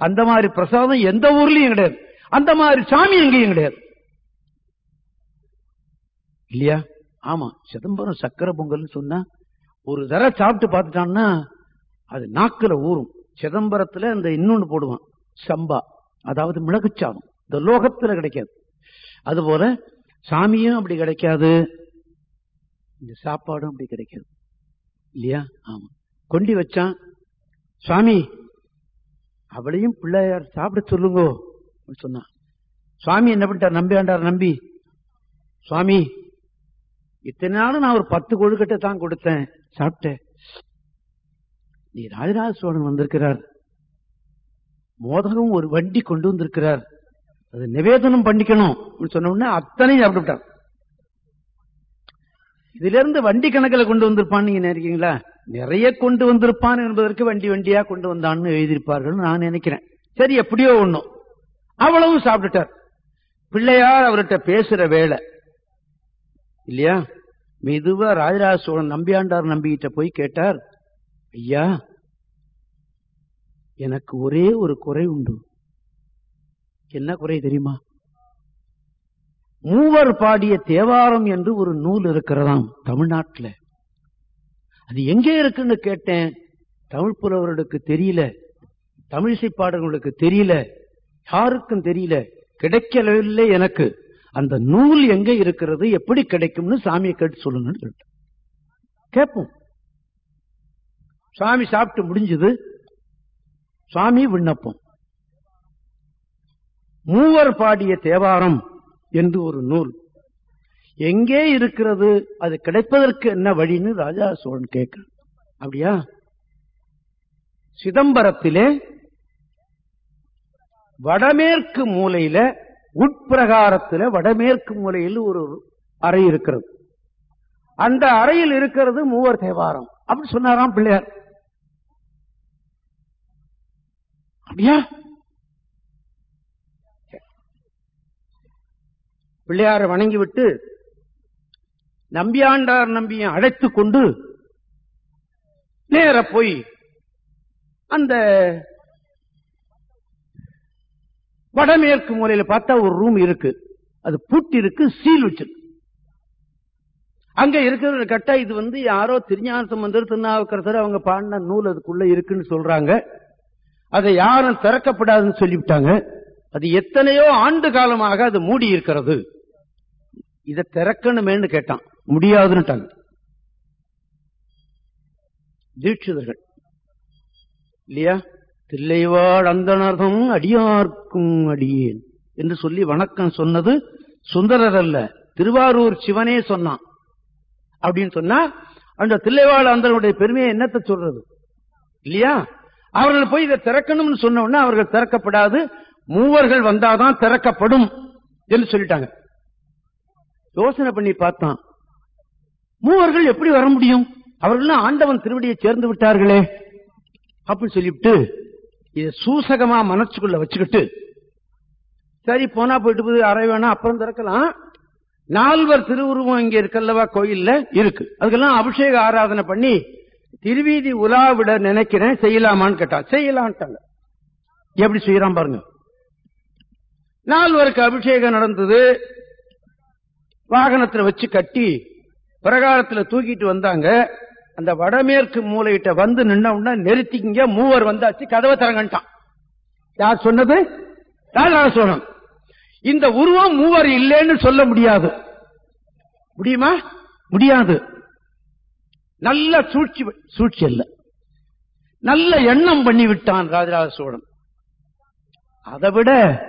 அந்த மாதிரி பிரசாதம் எந்த ஊர்லயும் கிடையாது. அந்த மாதிரி சாமி எங்கேயும் கிடையாது. இல்லையா? ஆமா சிதம்பரம் சக்கரை பொங்கல்னு சொன்னா ஒரு தடவை சாப்பிட்டு பார்த்துட்டான்னா அது நாக்குல ஊறும். சிதம்பரத்துல அந்த இன்னொன்னு போடுவான் சம்பா. அதாவது மிளகுச்சாதம். இந்த லோகத்துல கிடைக்காது. அதுபோல சாமியும் அப்படி கிடைக்காது. இந்த சாப்பாடும் அப்படி கிடைக்கும். இல்லையா? ஆமா. கொண்டி வச்சான். சுவாமி அவளையும் பிள்ளையார் சாப்பிட சொல்லுங்கோ. அப்படின்னு சொன்னான். சுவாமி என்ன பண்ணிட்டார்? நம்பி ஆண்டார் நம்பி. சுவாமி இத்தனை நாளும் நான் ஒரு பத்து கொழுக்கட்டை தான் கொடுத்தேன். சாப்பிட்டேன். நீ ராஜராஜ சோழன் வந்திருக்கிறார். மோதகம் ஒரு வண்டி கொண்டு வந்திருக்கிறார். அது நிவேதனம் பண்ணிக்கணும். அப்படின்னு சொன்ன உடனே அத்தனையும் சாப்பிட்டுட்டார் இதுல இருந்து வண்டி கணக்கில் கொண்டு வந்திருப்பான்னு நீங்க நினைக்கிறீங்களா? நிறைய கொண்டு வந்திருப்பான் என்பதற்கு வண்டி வண்டியா கொண்டு வந்தான்னு எழுதியிருப்பார்கள் நான் நினைக்கிறேன். சரி எப்படியோ ஒண்ணும் அவ்வளவும் சாப்பிட்டுட்டார். பிள்ளையார் அவர்கிட்ட பேசுற வேலை. இல்லையா? மெதுவா ராஜராஜ சோழன் நம்பியாண்டார் நம்பிக்கிட்ட போய் கேட்டார் ஐயா எனக்கு ஒரே ஒரு குறை உண்டு. என்ன குறை தெரியுமா? மூவர் பாடிய தேவாரம் என்று ஒரு நூல் இருக்கிறதாம் தமிழ்நாட்டில். அது எங்கே இருக்குன்னு கேட்டேன். தமிழ் புலவர்களுக்கு தெரியல. தமிழிசை பாடல்களுக்கு தெரியல. யாருக்கும் தெரியல. கிடைக்கவில்லை எனக்கு. அந்த நூல் எங்க இருக்கிறது எப்படி கிடைக்கும்னு சாமியை கேட்டு சொல்லுங்கன்னு சொல்லிட்டேன். கேட்போம். சாமி சாப்பிட்டு முடிஞ்சது. சுவாமி விண்ணப்பம். மூவர் பாடிய தேவாரம் என்று ஒரு நூல். எங்கே இருக்கிறது அது கிடைப்பதற்கு என்ன வழின்னு ராஜா சோழன் கேட்க அப்படியா? சிதம்பரத்திலே வடமேற்கு மூலையில உட்பிரகாரத்தில் வடமேற்கு மூலையில் ஒரு அறை இருக்கிறது. அந்த அறையில் இருக்கிறது மூவர் தேவாரம். அப்படி சொன்னாராம் பிள்ளையார். அப்படியா? பிள்ளையாரை வணங்கிவிட்டு நம்பியாண்டார் நம்பியை அழைத்துக் கொண்டு நேர போய் அந்த வடமேற்கு மூலையில பார்த்தா ஒரு ரூம் இருக்கு. அது பூட்டி இருக்கு சீல் வச்சிருக்கு. அங்க இருக்கிற கட்டா இது வந்து யாரோ திருஞான சம்பந்தர் திருநாவுக்கரசர் அவங்க பாடின நூல் அதுக்குள்ள இருக்குன்னு சொல்றாங்க. அதை யாரும் திறக்கப்படாதுன்னு சொல்லிவிட்டாங்க. அது எத்தனையோ ஆண்டு காலமாக அது மூடி இருக்கிறது இதை திறக்கணுமேன்னு கேட்டான். முடியாதுன்னுட்டாங்க. தீட்சிதர்கள். இல்லையா? தில்லைவாழ் அந்தனர்தம் அடியார்க்கும் அடியேன் என்று சொல்லி வணக்கம் சொன்னது சுந்தரர் அல்ல திருவாரூர் சிவனே சொன்னான். அப்படின்னு சொன்னா அந்த தில்லைவாழ் அந்தனுடைய பெருமையை என்னத்தை சொல்றது? இல்லையா? அவர்கள் போய் இதை திறக்கணும்னு சொன்ன அவர்கள் திறக்கப்படாது மூவர்கள் வந்தாதான் திறக்கப்படும் என்று சொல்லிட்டாங்க. யோசனை பண்ணி பார்த்தான். மூவர்கள் எப்படி வர முடியும்? அவர்கள் ஆண்டவன் திருவடியை சேர்ந்து விட்டார்களே. அப்படின்னு சொல்லிவிட்டு இதை சூசகமா மனசுக்குள்ள வச்சுக்கிட்டு சரி போனா போயிட்டு போது அரை வேணா அப்புறம் திறக்கலாம். நால்வர் திருவுருவம் இங்க இருக்கல்லவா? கோயில்ல இருக்கு. அதுக்கெல்லாம் அபிஷேக ஆராதனை பண்ணி திருவீதி உலாவிட நினைக்கிறேன் செய்யலாமான்னு கேட்டா செய்யலான்ட்டாங்க. எப்படி செய்யறான் பாருங்க. நால்வருக்கு அபிஷேகம் நடந்தது. வாகனத்துல வச்சு கட்டி பிரகாரத்துல தூக்கிட்டு வந்தாங்க. அந்த வடமேற்கு மூலையிட்ட வந்து நின்ன உடனே நிறுத்திக்கிங்க மூவர் வந்தாச்சு கதவை திறங்கன்ட்டான் யார் சொன்னது? ராஜராஜ சோழன் இந்த உருவம் மூவர் இல்லைன்னு சொல்ல முடியாது. முடியுமா? முடியாது. நல்ல சூழ்ச்சி சூழ்ச்சி அல்ல. நல்ல எண்ணம் பண்ணி விட்டான் ராஜராஜ சோழன். அதை விட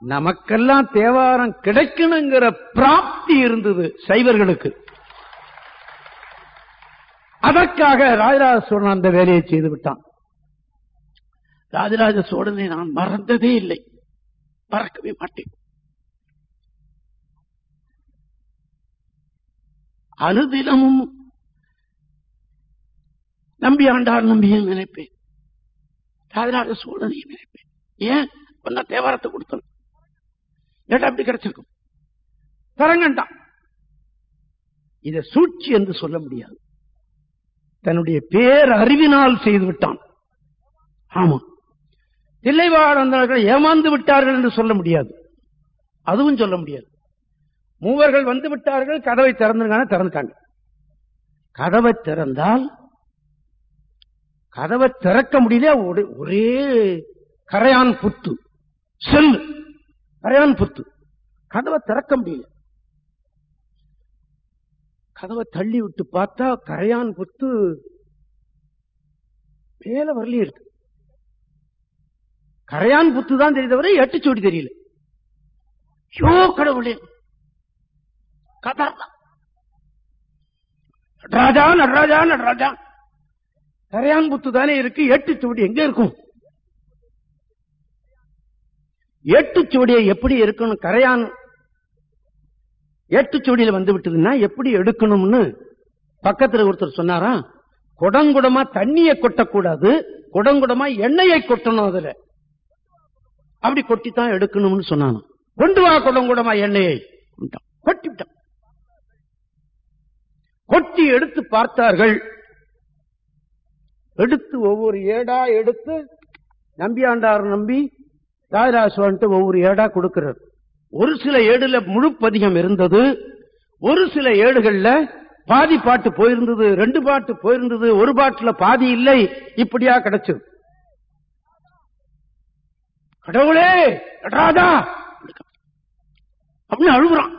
நமக்கெல்லாம் தேவாரம் கிடைக்கணுங்கிற பிராப்தி இருந்தது சைவர்களுக்கு. அதற்காக ராஜராஜ சோழன் அந்த வேலையை செய்து விட்டான். ராஜராஜ சோழனை நான் மறந்ததே இல்லை. மறக்கவே மாட்டேன். அனுதினமும் நம்பி ஆண்டார் நம்பியும் நினைப்பேன். ராஜராஜ சோழனையும் நினைப்பேன். ஏன்? பண்ண தேவாரத்தை கொடுத்தோம். ஏட்டா அப்படி கிடைச்சிருக்கும்? தரங்கண்டான் இதை சூழ்ச்சி என்று சொல்ல முடியாது. தன்னுடைய பேர் அறிவினால் செய்து விட்டான். ஆமா. தில்லைவாழ்ந்தார்கள் ஏமாந்து விட்டார்கள் என்று சொல்ல முடியாது. அதுவும் சொல்ல முடியாது. மூவர்கள் வந்து விட்டார்கள் கதவை திறந்துருக்காங்க திறந்துட்டாங்க. கதவை திறந்தால் கதவை திறக்க முடியல ஒரே- ஒரே கரையான் புத்து. செல்லு. கரையான் புத்து. கதவை திறக்க முடியல. கதவை தள்ளி விட்டு பார்த்தா கரையான் புத்து மேல வரலையே இருக்கு. கரையான் புத்து தான் தெரிந்தவரை எட்டுச்சோடி தெரியல. யோ கடவுளே. கதா நடராஜா நடராஜா நடராஜா. கரையான் புத்து தானே இருக்கு எட்டு சுவடி எங்க இருக்கும்? ஏட்டுச்சுவடியை எப்படி இருக்கணும்? கரையான் எட்டு வந்து விட்டதுன்னா எப்படி எடுக்கணும்னு பக்கத்துல ஒருத்தர் சொன்னாரா? குடங்குடமா தண்ணியை கொட்டக்கூடாது குடங்குடமா எண்ணெயை கொட்டணும் அதுல. அப்படி கொட்டித்தான் எடுக்கணும்னு சொன்னாங்க கொண்டு வா குடங்குடமா எண்ணெயை. கொட்டிவிட்டான் கொட்டி எடுத்து பார்த்தார்கள். எடுத்து ஒவ்வொரு ஏடா எடுத்து நம்பியாண்டார் நம்பி ராஜராஜ வந்துட்டு ஒவ்வொரு ஏடா கொடுக்கிறது. ஒரு சில ஏடுல முழு பதிகம் இருந்தது. ஒரு சில ஏடுகள்ல பாதி பாட்டு போயிருந்தது ரெண்டு பாட்டு போயிருந்தது ஒரு பாட்டுல பாதி இல்லை இப்படியா கிடைச்சது. கடவுளே ராஜா அப்படின்னு அழுகுறான்.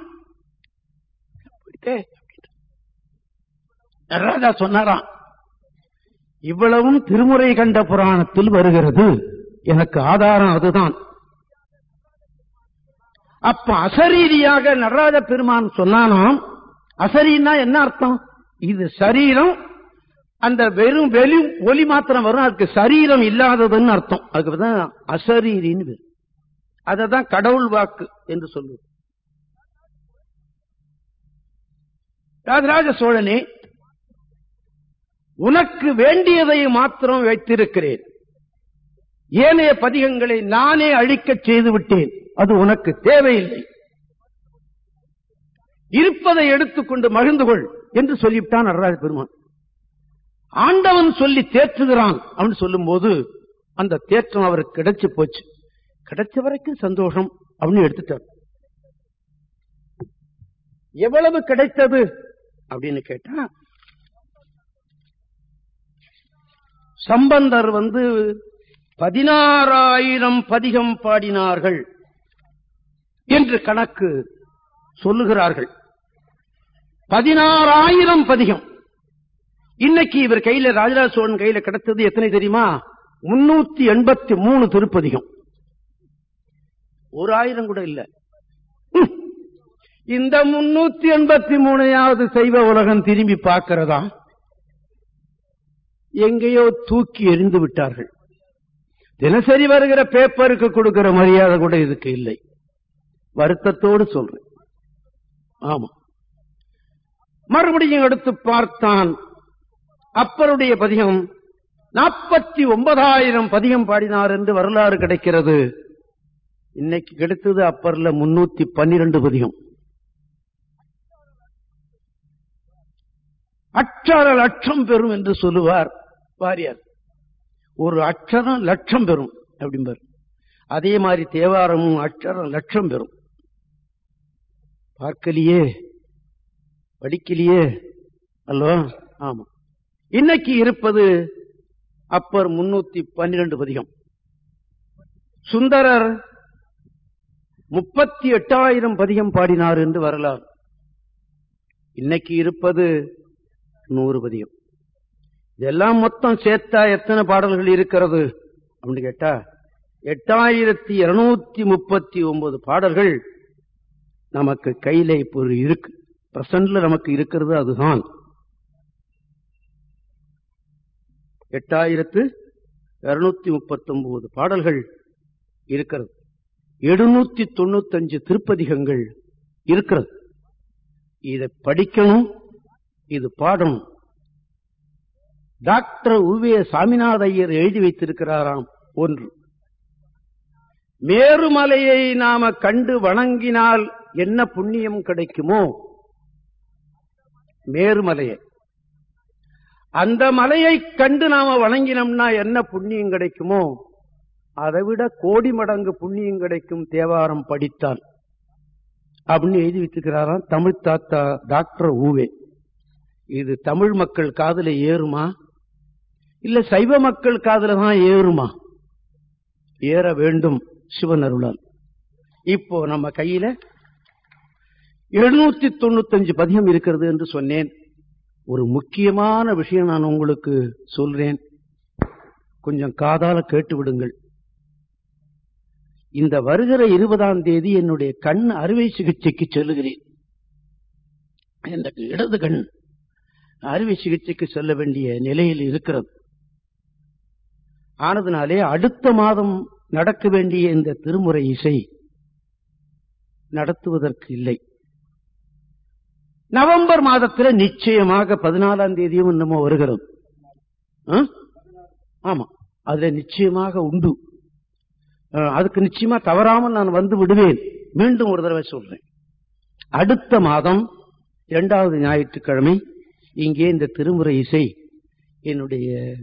நடராஜா சொன்னாராம் இவ்வளவும் திருமுறை கண்ட புராணத்தில் வருகிறது. எனக்கு ஆதாரம் அதுதான். அப்ப அசரீதியாக நடராஜ பெருமான் சொன்னானாம். அசரீனா என்ன அர்த்தம்? இது சரீரம் அந்த வெறும் வெளி ஒலி மாத்திரம் வரும் அதுக்கு சரீரம் இல்லாததுன்னு அர்த்தம். அதுக்கு தான் அசரீரின்னு பேரு. அததான் கடவுள் வாக்கு என்று சொல்லுவோம் ராஜராஜ சோழனே உனக்கு வேண்டியதை மாத்திரம் வைத்திருக்கிறேன். ஏனைய பதிகங்களை நானே அழிக்கச் செய்து விட்டேன் அது உனக்கு தேவையில்லை. இருப்பதை எடுத்துக்கொண்டு மகிழ்ந்து கொள் என்று சொல்லிவிட்டான் நடராஜ பெருமான். ஆண்டவன் சொல்லி தேற்றுகிறான் அப்படின்னு சொல்லும் போது அந்த தேற்றம் அவருக்கு கிடைச்சு போச்சு. கிடைச்ச வரைக்கும் சந்தோஷம் அப்படின்னு எடுத்துட்டார். எவ்வளவு கிடைத்தது அப்படின்னு கேட்டா சம்பந்தர் வந்து பதினாறாயிரம் பதிகம் பாடினார்கள் என்று கணக்கு சொல்லுகிறார்கள். பதினாறாயிரம் பதிகம். இன்னைக்கு இவர் கையில ராஜராஜ சோழன் கையில கிடைத்தது எத்தனை தெரியுமா? முன்னூத்தி எண்பத்தி மூணு திருப்பதிகம். ஒரு ஆயிரம் கூட இல்ல. இந்த முன்னூத்தி எண்பத்தி மூணையாவது செய்வ உலகம் திரும்பி பார்க்கிறதா? எங்கேயோ தூக்கி எறிந்து விட்டார்கள். தினசரி வருகிற பேப்பருக்கு கொடுக்கிற மரியாதை கூட இதுக்கு இல்லை. வருத்தத்தோடு சொல்றேன். ஆமா. மறுபடியும் எடுத்து பார்த்தான். அப்பருடைய பதிகம் நாற்பத்தி ஒன்பதாயிரம் பதிகம் பாடினார் என்று வரலாறு கிடைக்கிறது. இன்னைக்கு கிடைத்தது அப்பர்ல முன்னூத்தி பன்னிரண்டு பதிகம். அற்றார லட்சம் பெறும் என்று சொல்லுவார் வாரியார். ஒரு அட்சரம் லட்சம் பெறும் அப்படிம்பார். அதே மாதிரி தேவாரமும் அட்சரம் லட்சம் பெறும். பார்க்கலையே? படிக்கலையே? அல்லவா? ஆமா. இன்னைக்கு இருப்பது அப்பர் முன்னூத்தி பன்னிரண்டு பதிகம். சுந்தரர் முப்பத்தி எட்டாயிரம் பதிகம் பாடினார் என்று வரலாறு. இன்னைக்கு இருப்பது நூறு பதிகம். இதெல்லாம் மொத்தம் சேர்த்தா எத்தனை பாடல்கள் இருக்கிறது? அப்படின்னு கேட்டா எட்டாயிரத்தி இருநூத்தி முப்பத்தி ஒன்பது பாடல்கள் நமக்கு கையில இப்போ இருக்கு. பிரசன்ட்ல நமக்கு இருக்கிறது அதுதான். எட்டாயிரத்து இருநூத்தி முப்பத்தி ஒன்பது பாடல்கள் இருக்கிறது. எழுநூத்தி தொண்ணூத்தஞ்சு திருப்பதிகங்கள் இருக்கிறது. இதை படிக்கணும் இது பாடணும். டாக்டர் உவே சாமிநாத ஐயர் எழுதி வைத்திருக்கிறாராம் ஒன்று. மேருமலையை நாம கண்டு வணங்கினால் என்ன புண்ணியம் கிடைக்குமோ? மேருமலையை. அந்த மலையை கண்டு நாம வணங்கினோம்னா என்ன புண்ணியம் கிடைக்குமோ? அதை விட கோடி மடங்கு புண்ணியம் கிடைக்கும் தேவாரம் படித்தால் அப்படின்னு எழுதி வச்சுக்கிறாராம் தமிழ் தாத்தா டாக்டர் ஊவே இது தமிழ் மக்கள் காதலை ஏறுமா? இல்ல சைவ மக்கள் காதல தான் ஏறுமா? ஏற வேண்டும் சிவன் அருளால். இப்போ நம்ம கையில எழுநூத்தி தொண்ணூத்தஞ்சு பதியம் இருக்கிறது என்று சொன்னேன். ஒரு முக்கியமான விஷயம் நான் உங்களுக்கு சொல்றேன். கொஞ்சம் காதால கேட்டு விடுங்கள். இந்த வருகிற இருபதாம் தேதி என்னுடைய கண் அறுவை சிகிச்சைக்கு செல்லுகிறேன். எனக்கு இடது கண் அறுவை சிகிச்சைக்கு செல்ல வேண்டிய நிலையில் இருக்கிறது. ஆனதுனாலே அடுத்த மாதம் நடக்க வேண்டிய இந்த திருமுறை இசை நடத்துவதற்கு இல்லை. நவம்பர் மாதத்தில் நிச்சயமாக பதினாலாம் தேதியும் இன்னமும் வருகிறது. ஆ? ஆமா. அதுல நிச்சயமாக உண்டு. அதுக்கு நிச்சயமா தவறாமல் நான் வந்து விடுவேன். மீண்டும் ஒரு தடவை சொல்றேன். அடுத்த மாதம் இரண்டாவது ஞாயிற்றுக்கிழமை இங்கே இந்த திருமுறை இசை என்னுடைய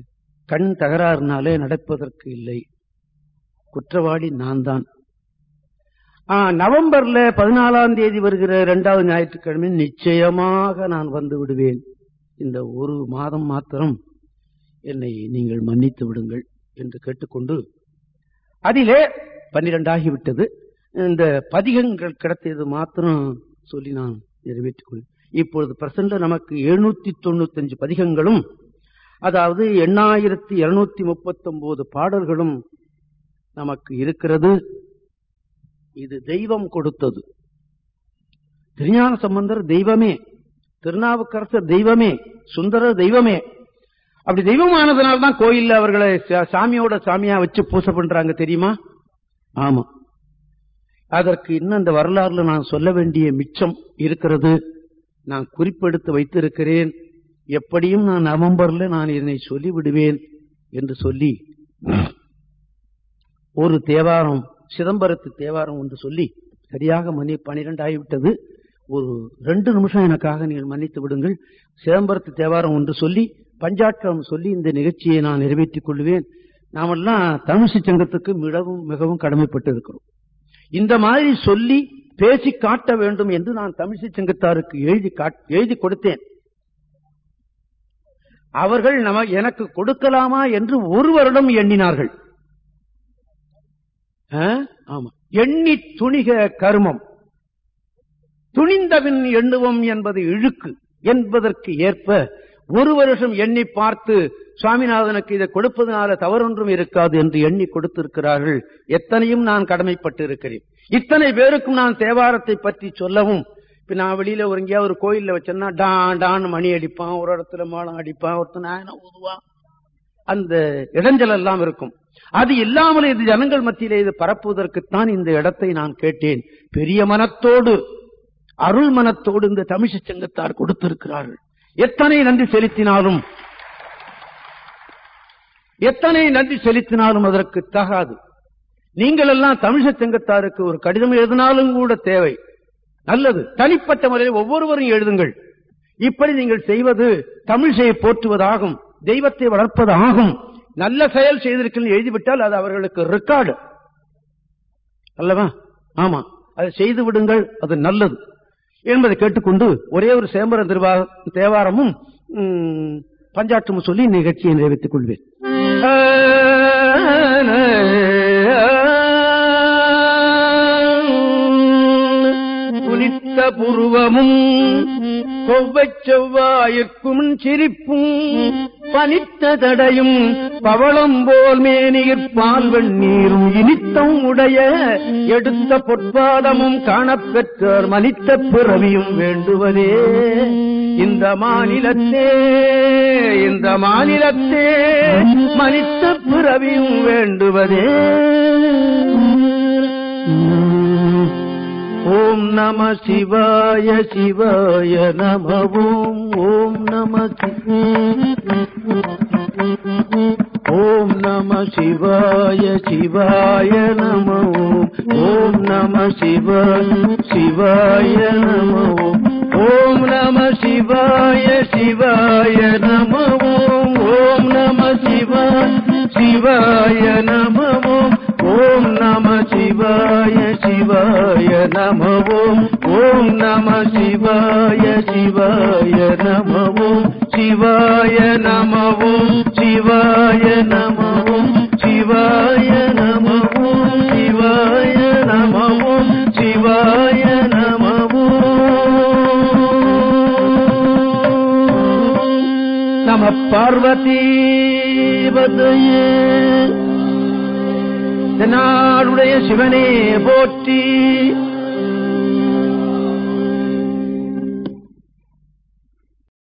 கண் தகராறுனாலே நடப்பதற்கு இல்லை. குற்றவாளி நான் தான் நவம்பர்ல பதினாலாம் தேதி வருகிற இரண்டாவது ஞாயிற்றுக்கிழமை நிச்சயமாக நான் வந்து விடுவேன். இந்த ஒரு மாதம் மாத்திரம் என்னை நீங்கள் மன்னித்து விடுங்கள் என்று கேட்டுக்கொண்டு அதிலே பன்னிரெண்டாகிவிட்டது. இந்த பதிகங்கள் கிடைத்தது மாத்திரம் சொல்லி நான் நிறைவேற்றிக் கொள்வேன் இப்பொழுது பிரசண்ட நமக்கு எழுநூத்தி தொண்ணூத்தஞ்சு பதிகங்களும் அதாவது எண்ணாயிரத்தி இருநூத்தி முப்பத்தி ஒன்பது பாடல்களும் நமக்கு இருக்கிறது. இது தெய்வம் கொடுத்தது. திருஞான சம்பந்தர் தெய்வமே திருநாவுக்கரசர் தெய்வமே சுந்தரர் தெய்வமே. அப்படி தெய்வமானதுனால்தான் கோயில்ல அவர்களை சா- சாமியோட சாமியா வச்சு பூசை பண்றாங்க தெரியுமா? ஆமா. அதற்கு இன்னும் அந்த வரலாறுல நான் சொல்ல வேண்டிய மிச்சம் இருக்கிறது. நான் குறிப்பெடுத்து வைத்திருக்கிறேன். எப்படியும் நான் நவம்பர்ல நான் இதனை சொல்லிவிடுவேன் என்று சொல்லி ஒரு தேவாரம் சிதம்பரத்து தேவாரம் என்று சொல்லி சரியாக மணி பனிரெண்டு ஆகிவிட்டது. ஒரு ரெண்டு நிமிஷம் எனக்காக நீங்கள் மன்னித்து விடுங்கள். சிதம்பரத்து தேவாரம் ஒன்று சொல்லி பஞ்சாட்டம் சொல்லி இந்த நிகழ்ச்சியை நான் நிறைவேற்றிக் கொள்வேன். நாமெல்லாம் தமிழிசை சங்கத்துக்கு மிகவும் மிகவும் கடமைப்பட்டு இருக்கிறோம் இந்த மாதிரி சொல்லி பேசி காட்ட வேண்டும் என்று நான் தமிழிசை சங்கத்தாருக்கு எழுதி காட்- எழுதி கொடுத்தேன். அவர்கள் நம எனக்கு கொடுக்கலாமா என்று ஒரு வருடம் எண்ணினார்கள். ஆ? ஆமா. எண்ணி துணிக கருமம். துணிந்தபின் எண்ணுவோம் என்பது இழுக்கு என்பதற்கு ஏற்ப ஒரு வருஷம் எண்ணி பார்த்து சுவாமிநாதனுக்கு இதை கொடுப்பதனால தவறொன்றும் இருக்காது என்று எண்ணி கொடுத்திருக்கிறார்கள். எத்தனையும் நான் கடமைப்பட்டு இருக்கிறேன் இத்தனை பேருக்கும் நான் தேவாரத்தை பற்றி சொல்லவும் இப்ப நான் வெளியில ஒரு எங்கேயா ஒரு கோயில்ல வச்சேன்னா டான் டான் மணி அடிப்பான் ஒரு இடத்துல மாலம் அடிப்பான் ஒருத்தன் நாயனா ஊதுவான். அந்த இடைஞ்சல் எல்லாம் இருக்கும். அது இல்லாமல் இது ஜனங்கள் மத்தியிலே இது பரப்புவதற்குத்தான் இந்த இடத்தை நான் கேட்டேன். பெரிய மனத்தோடு அருள் மனத்தோடு இந்த தமிழிசை சங்கத்தார் கொடுத்திருக்கிறார்கள். எத்தனை நன்றி செலுத்தினாலும் எத்தனை நன்றி செலுத்தினாலும் அதற்கு தகாது. நீங்கள் எல்லாம் தமிழிசை சங்கத்தாருக்கு ஒரு கடிதம் எழுதினாலும் கூட தேவை. நல்லது. தனிப்பட்ட முறையில் ஒவ்வொருவரும் எழுதுங்கள். இப்படி நீங்கள் செய்வது தமிழிசையை போற்றுவதாகும். தெய்வத்தை வளர்ப்பதாகும். நல்ல செயல் செய்திருக்க எழுதிவிட்டால் அது அவர்களுக்கு ரெக்கார்டு அல்லவா? ஆமா. அதை செய்து விடுங்கள் அது நல்லது. என்பதை கேட்டுக்கொண்டு ஒரே ஒரு சேம்பர தேவாரமும் பஞ்சாற்றமும் சொல்லி நிகழ்ச்சியை நிறைவேற்றிக் கொள்வேன். குனித்த புருவமும் கொவ்வைச் செவ்வாயிற்கும் சிரிப்பும் பனித்த தடையும் பவளம் போல் மேனியிற் பால்வன் நீரும் இனித்தம் உடைய எடுத்த பொற்பாதமும் காணப்பெற்றார் மனித்த பிறவியும் வேண்டுவதே. இந்த மாநிலத்தே இந்த மாநிலத்தே மனித்த பிறவியும் வேண்டுவதே. ஓம் நம சிவாய சிவாய நம ஓம் ஓம் நம ஓம் நம சிவாய சிவாய நம ஓம் ஓம் நம சிவ சிவாய நம ஓம் ஓம் நம சிவாய சிவாய நம ஓம் ஓம் நம சிவ சிவாய நம ஓம் நம சிவாய சிவாய நம ஓம் ஓம் நம சிவாய சிவாய நம ஓம் சிவாய நம ஓம் சிவாய நம ஓம் சிவாய நம ஓம் சிவாய நம ஓம் சிவாய நம ஓம் நம பார்வதி பதையே நாடுடைய சிவனே போற்றி.